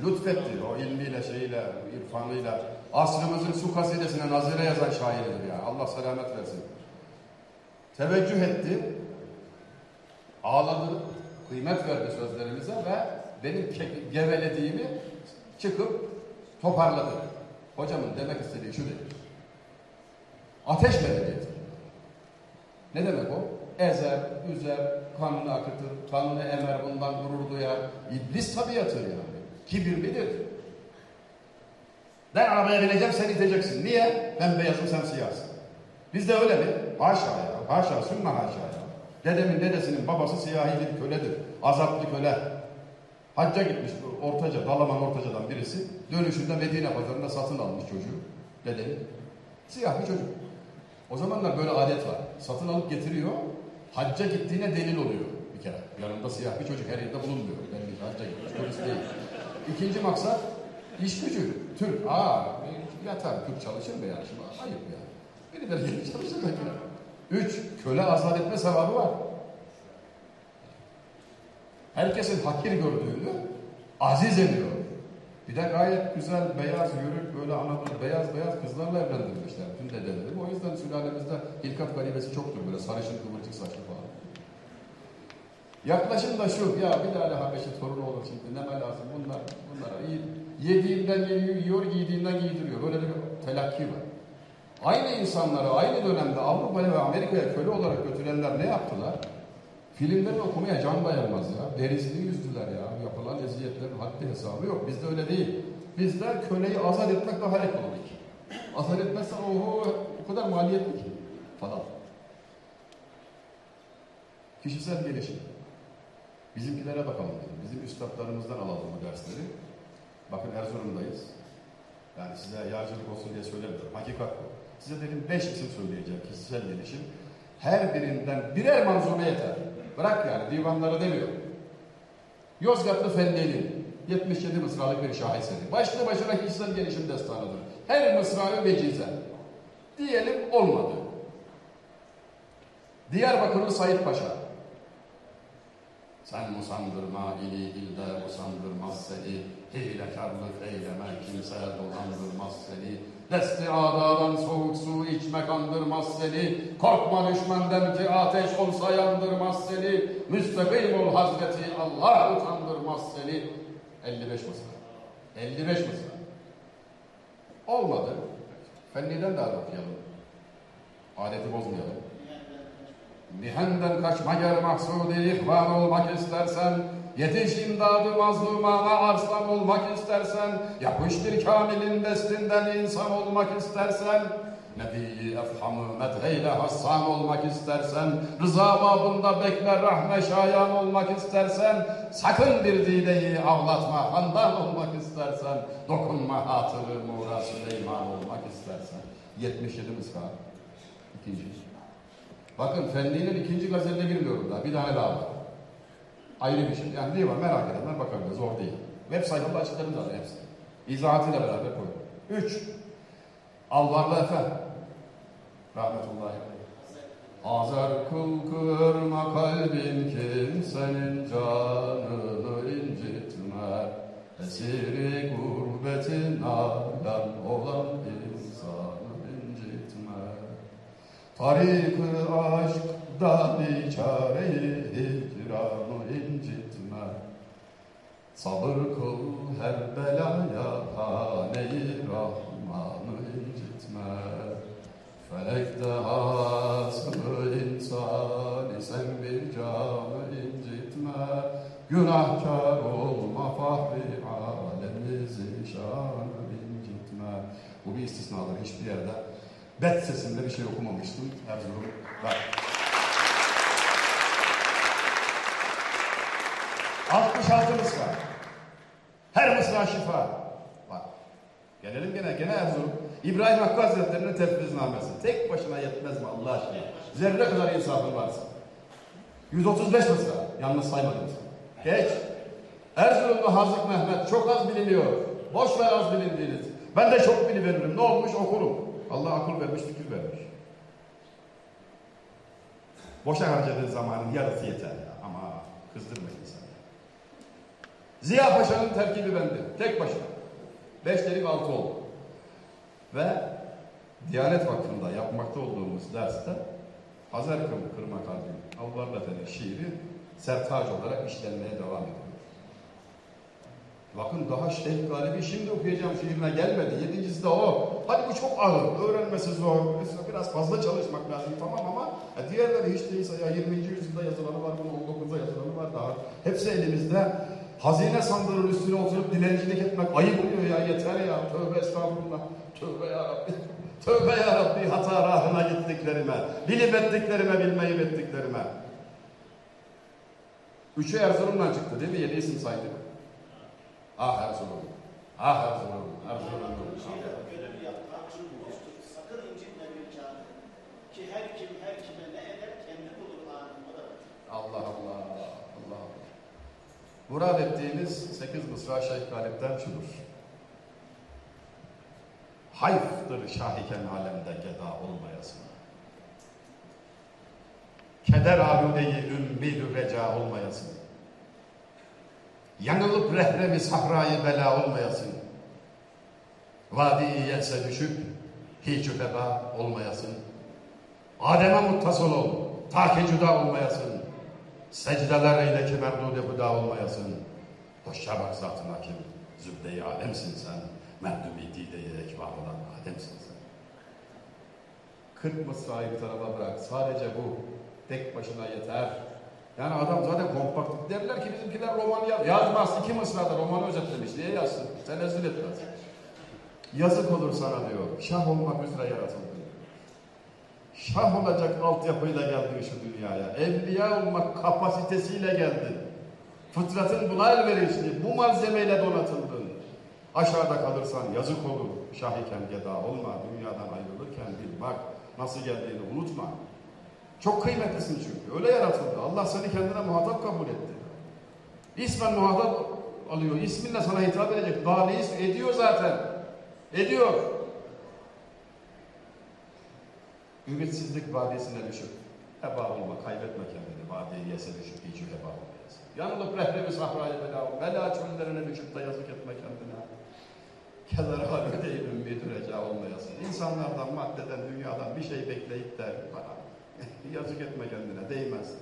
Lütfetti. O ilmiyle, şeyiyle, irfanıyla. Asrımızın su kasidesine nazire yazan şairidir ya. Allah selamet versin. Teveccüh etti. Ağladı. Kıymet verdi sözlerimize ve benim gevelediğimi çıkıp toparladı. Hocamın demek istediği şu dedi. Ateş medeniyeti. Ne demek o? Ezer, üzer, kanını akıtır, kanını emer, bundan gurur duyar. İblis tabiatı yani. Kibirlidir. Ben arabaya bineceğim, sen iteceksin. Niye? Ben beyazım, sen siyahsın. Bizde öyle mi? Haşa ya, haşa, sümme haşa ya. Dedemin dedesinin babası siyahi bir köledir. Azaplı köle. Hacca gitmiş Ortaca, Dalaman Ortaca'dan birisi. Dönüşünde Medine pazarında satın almış çocuğu. Dedeni. Siyah bir çocuk. O zamanlar böyle adet var. Satın alıp getiriyor. Hacca gittiğine delil oluyor bir kere. Yanında siyah bir çocuk her yerde bulunmuyor. Ki hacca gitmiş. Polis değil. İkinci maksat iş gücü. Türk. Aa yatar Türk çalışır mı yani şimdi? Ayıp ya. Biri de gelip çalışır belki. Üç, köle azat etme sevabı var. Herkesin hakir gördüğünü aziz ediyor. Bir de gayet güzel beyaz yörük böyle Anadolu beyaz beyaz kızlarla evlendirmişler tüm dedeleri. O yüzden sülalemizde hilkat garibesi çoktur böyle sarışın kıvırcık saçlı falan. Yaklaşım da şu ya bir tane Habeşi torunu olur şimdi ne lazım bunlar bunlara iyi. Yediğinden yiyor, giydiğinden giydiriyor. Böyle bir telakki var. Aynı insanları aynı dönemde Avrupa'ya ve Amerika'ya köle olarak götürenler ne yaptılar? Filmleri okumaya can dayanmaz ya. Derisini yüzdüler ya. Yapılan eziyetlerin haddi hesabı yok. Bizde öyle değil. Bizde köleyi azat etmek daha ekonomik. Azat etmezsen oho o kadar maliyetli ki falan. Kişisel gelişim. Bizimkilere bakalım dedim. Bizim üstadlarımızdan alalım bu dersleri. Bakın Erzurum'dayız. Yani size yağcılık olsun diye söylemiyorum. Hakikat bu. Size dedim beş isim söyleyeceğim kişisel gelişim. Her birinden birer manzume yeter. Bırak yani divanları demiyor. Yozgatlı Fendi'nin 77 mısralık bir şaheseri. Başlı başına kişisel gelişim destanıdır. Her mısrağı vecize. Diyelim olmadı. Diyarbakırlı Said Paşa. Sen musandırma ili ilde usandırmaz seni. Hilekarlık eyleme kimse dolandırmaz seni. Desti adadan soğuk su içmek andırmaz seni. Korkma düşmenden ki ateş olsa yandırmaz seni. Müstakim ol Hazreti Allah utandırmaz seni. 55 mısra. 55 mısra. Olmadı. Fenniden de okuyalım. Adeti bozmayalım. Mihenden kaçma gel maksudi ihvan olmak istersen, yetiş imdadı mazlumana arslan olmak istersen, yapıştır kamilin destinden insan olmak istersen, Nebi efhamı medheyle hassan olmak istersen, rıza babında bekle rahme şayan olmak istersen, sakın bir dideyi ağlatma handan olmak istersen, dokunma hatırı Muğra Süleyman olmak istersen. 77 mısra. İkinci. Bakın Fendi'nin ikinci gazeline girmiyorum daha. Bir tane daha var. Ayrı bir şey. Yani ne var merak edenler bakabilir. Zor değil. Web sayfamda açıklarım zaten hepsi. İzahatıyla beraber koydum. Üç. Alvarlı Efe. Rahmetullahi. Azar kıl kırma kalbin kimsenin canını incitme. Esiri gurbetin alan olan insanı incitme. Tarik-ı aşkda biçareyi hicranı incitme. Sabır kıl her belaya Rahman'ı incitme. Felekte hasılı insan isen bir canı incitme. Günahkar olma fahri alemizi şanı incitme. Bu bir istisnadır hiçbir yerde. Bet sesinde bir şey okumamıştım Erzurum. Bak. 66 mısra. Her mısra şifa. Bak. Gelelim gene gene Erzurum. İbrahim Hakkı Hazretleri'nin tefriznamesi. Tek başına yetmez mi Allah aşkına? Zerre kadar insafın varsa. 135 mısra. Yalnız saymadınız. Geç. Erzurumlu Hazreti Mehmet çok az biliniyor. Boş ver az bilindiğiniz. Ben de çok biliveririm. Ne olmuş okurum. Allah akıl vermiş, fikir vermiş. Boşa harcadığı zamanın yarısı yeter ya. Ama kızdırmayın insanı. Ziya Paşa'nın terkibi bende. Tek başına. Beş delik altı oldu. Ve Diyanet Vakfı'nda yapmakta olduğumuz derste Hazar Kırma, Kırma Kalbi, Avvar Efendi şiiri sertaç olarak işlenmeye devam ediyor. Bakın daha Şeyh Galibi şimdi okuyacağım şiirine gelmedi. Yedincisi de o. Hadi bu çok ağır. Öğrenmesi zor. Biraz fazla çalışmak lazım tamam ama ya diğerleri hiç değilse ya 20. yüzyılda yazılanı var, bunun 19'da yazılanı var daha. Hepsi elimizde. Hazine sandığının üstüne oturup dilencilik etmek ayıp oluyor ya yeter ya. Tövbe estağfurullah. Tövbe ya Rabbi. Tövbe ya Rabbi hata rahına gittiklerime. Bilip ettiklerime, bilmeyip ettiklerime. Üçü Erzurum'dan çıktı değil mi? Yedi isim saydık. Ah Erzurum. Ah Erzurum. Erzurum. Gönül yaptı, akşam buluştu. Sakın incitme bir kârı. Ki her kim her kime ne eder kendi bulur anı. O da Allah Allah. Allah Allah. Murad ettiğimiz sekiz mısra Şeyh Galip'ten şudur. Hayftır şahiken alemde geda olmayasın. Keder aludeyi ümmidü reca olmayasın. Yanılıp rehremi sahrayı bela olmayasın. Vadi-i yelse düşüp hiç heba olmayasın. Adem'e muttasıl ol, ta ki cüda olmayasın. Secdeler eyle ki merdude huda olmayasın. Hoşça bak zatın hakim, zübde-i alemsin sen. Merdumi dide-i olan Adem'sin sen. Kırk mısrayı bir tarafa bırak. Sadece bu tek başına yeter. Yani adam zaten kompakt. Derler ki bizimkiler roman yaz. Yazmaz. iki mısrada romanı özetlemiş. Niye yazsın? Sen ezil etmez. Yazık olur sana diyor. Şah olmak üzere yaratıldın. Şah olacak altyapıyla geldin şu dünyaya. Evliya olmak kapasitesiyle geldin. Fıtratın buna elverişli. Bu malzemeyle donatıldın. Aşağıda kalırsan yazık olur. Şah iken geda olma. Dünyadan ayrılırken bil bak. Nasıl geldiğini unutma. Çok kıymetlisin çünkü. Öyle yaratıldı. Allah seni kendine muhatap kabul etti. İsmen muhatap alıyor. İsminle sana hitap edecek. Daha ne ediyor zaten. Ediyor. Ümitsizlik vadisine düşüp heba olma, kaybetme kendini. Vadiye yese düşüp hiç heba olmayasın. Yanılıp rehrevi sahraya bela. Bela çöllerine düşüp de yazık etme kendine. Keder halü değil ümmid reca olmayasın. İnsanlardan, maddeden, dünyadan bir şey bekleyip de yazık etme kendine, değmez.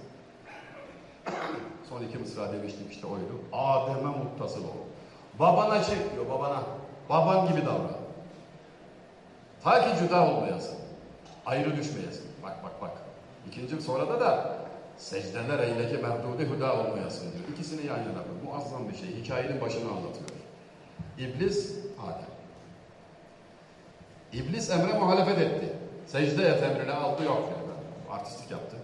Son iki mısra demiştim işte oydu. Adem'e muttasıl ol. Babana çek diyor babana. Baban gibi davran. Ta ki cüda olmayasın. Ayrı düşmeyesin. Bak bak bak. İkinci sonrada da secdeler eyle ki merdudi huda olmayasın diyor. İkisini yan yana koy. Muazzam bir şey. Hikayenin başını anlatıyor. İblis, Adem. İblis emre muhalefet etti. Secde et emrine aldı yok yani. Artistlik yaptı.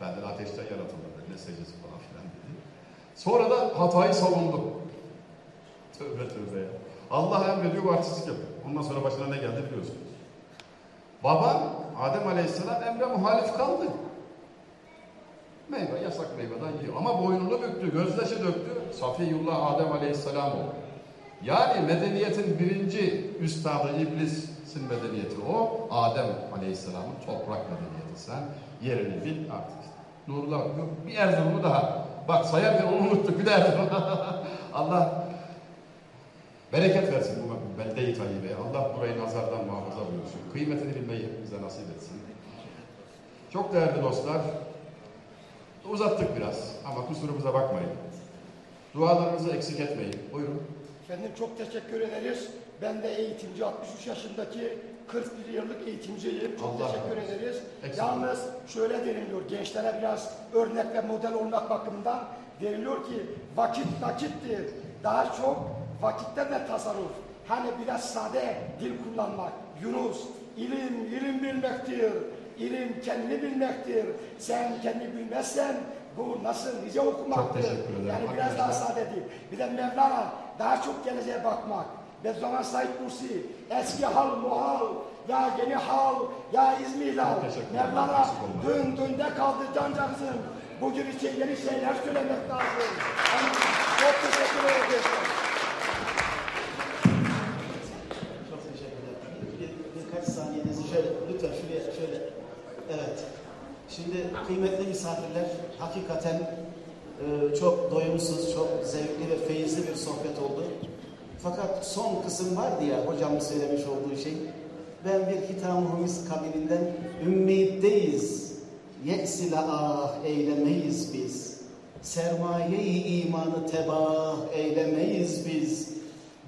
Benden ateşten yaratıldı. Ne secdesi falan filan dedi. Sonra da hatayı savundu. Tövbe tövbe ya. Allah emrediyor bu artistlik yapıyor. Ondan sonra başına ne geldi biliyorsunuz. Babam Adem Aleyhisselam emre muhalif kaldı. Meyve, yasak meyveden yiyor. Ama boynunu büktü, gözyaşı döktü. Safiyullah Adem Aleyhisselam oldu. Yani medeniyetin birinci üstadı İblis'in medeniyeti o. Adem Aleyhisselam'ın toprak medeniyeti. Sen yerini bil artık. Nurullah, bir Erzurum'u daha. Bak sayarken onu unuttuk bir de. Allah bereket versin bu belde-i tayyibeye. Allah burayı nazardan muhafaza buyursun. Kıymetini bilmeyi hepimize nasip etsin. Çok değerli dostlar, uzattık biraz ama kusurumuza bakmayın. Dualarınızı eksik etmeyin. Buyurun. Efendim çok teşekkür ederiz. Ben de eğitimci 63 yaşındaki 41 yıllık eğitimciyim. Çok Allah teşekkür olsun. ederiz. Eksik Yalnız şöyle deniliyor gençlere biraz örnek ve model olmak bakımından deniliyor ki vakit nakittir. Daha çok vakitte de tasarruf. Hani biraz sade dil kullanmak. Yunus, ilim, ilim bilmektir. İlim kendini bilmektir. Sen kendini bilmezsen bu nasıl nice okumaktır. Yani biraz daha sade değil. Bir de Mevlana daha çok geleceğe bakmak. Bediüzzaman Said Nursi, eski hal muhal, ya yeni hal, ya teşekkür ederim. Mevlana dün dünde kaldı cancağızım. Bugün için yeni şeyler söylemek lazım. Yani çok teşekkür ederim. Çok teşekkür ederim. Bir, birkaç saniyenizi şöyle, lütfen şuraya şöyle. Evet. Şimdi kıymetli misafirler, hakikaten e, çok doyumsuz, çok zevkli ve feyizli bir sohbet oldu. Fakat son kısım vardı ya hocamın söylemiş olduğu şey. Ben bir hitam-ı kabilinden ümmiddeyiz. Ye'sile ah eylemeyiz biz. Sermaye-i imanı tebah eylemeyiz biz.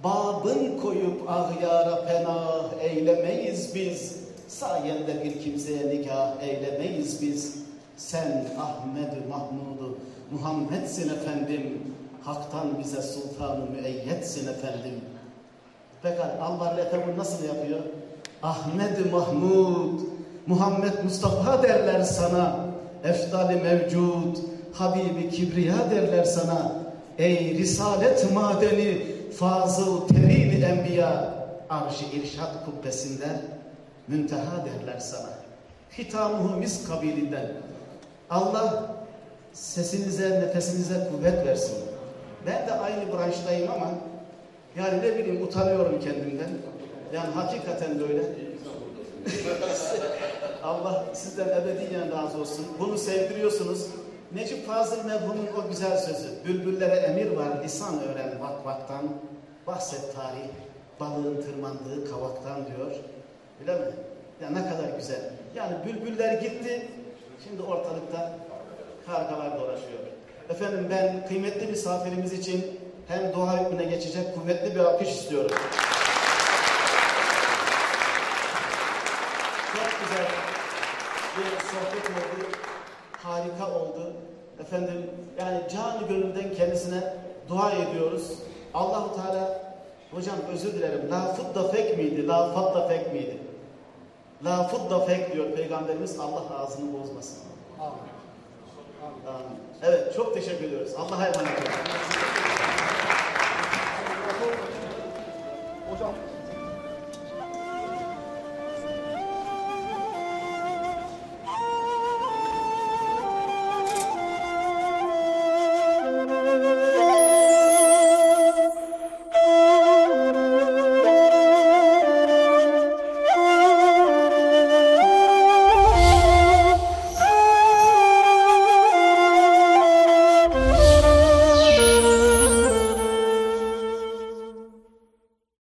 Babın koyup ahyara penah eylemeyiz biz. Sayende bir kimseye nikah eylemeyiz biz. Sen Ahmed Mahmud'u Muhammed'sin efendim. Hak'tan bize sultanı müeyyetsin efendim. Pekala Allah Lefe bunu nasıl yapıyor? Ahmed Mahmud, Muhammed Mustafa derler sana. Efdali mevcud, Habibi Kibriya derler sana. Ey Risalet madeni, Fazıl Terin Enbiya arş-ı irşad kubbesinden münteha derler sana. Hitamuhu mis kabilinden. Allah sesinize, nefesinize kuvvet versin. Ben de aynı branştayım ama yani ne bileyim utanıyorum kendimden. Yani hakikaten de öyle. Allah sizden ebediyen razı olsun. Bunu sevdiriyorsunuz. Necip Fazıl merhumun o güzel sözü. Bülbüllere emir var, lisan öğren vak vaktan. Bahset tarih, balığın tırmandığı kavaktan diyor. Öyle mi? Ya ne kadar güzel. Yani bülbüller gitti, şimdi ortalıkta kargalar dolaşıyor. Efendim ben kıymetli misafirimiz için hem dua hükmüne geçecek kuvvetli bir alkış istiyorum. Çok güzel bir sohbet oldu. Harika oldu. Efendim yani canı gönülden kendisine dua ediyoruz. Allahu Teala hocam özür dilerim. La fudda fek miydi? La fadda fek miydi? La fudda fek diyor Peygamberimiz. Allah ağzını bozmasın. Amin. Amin. Evet çok teşekkür ediyoruz. Allah'a emanet olun. Hocam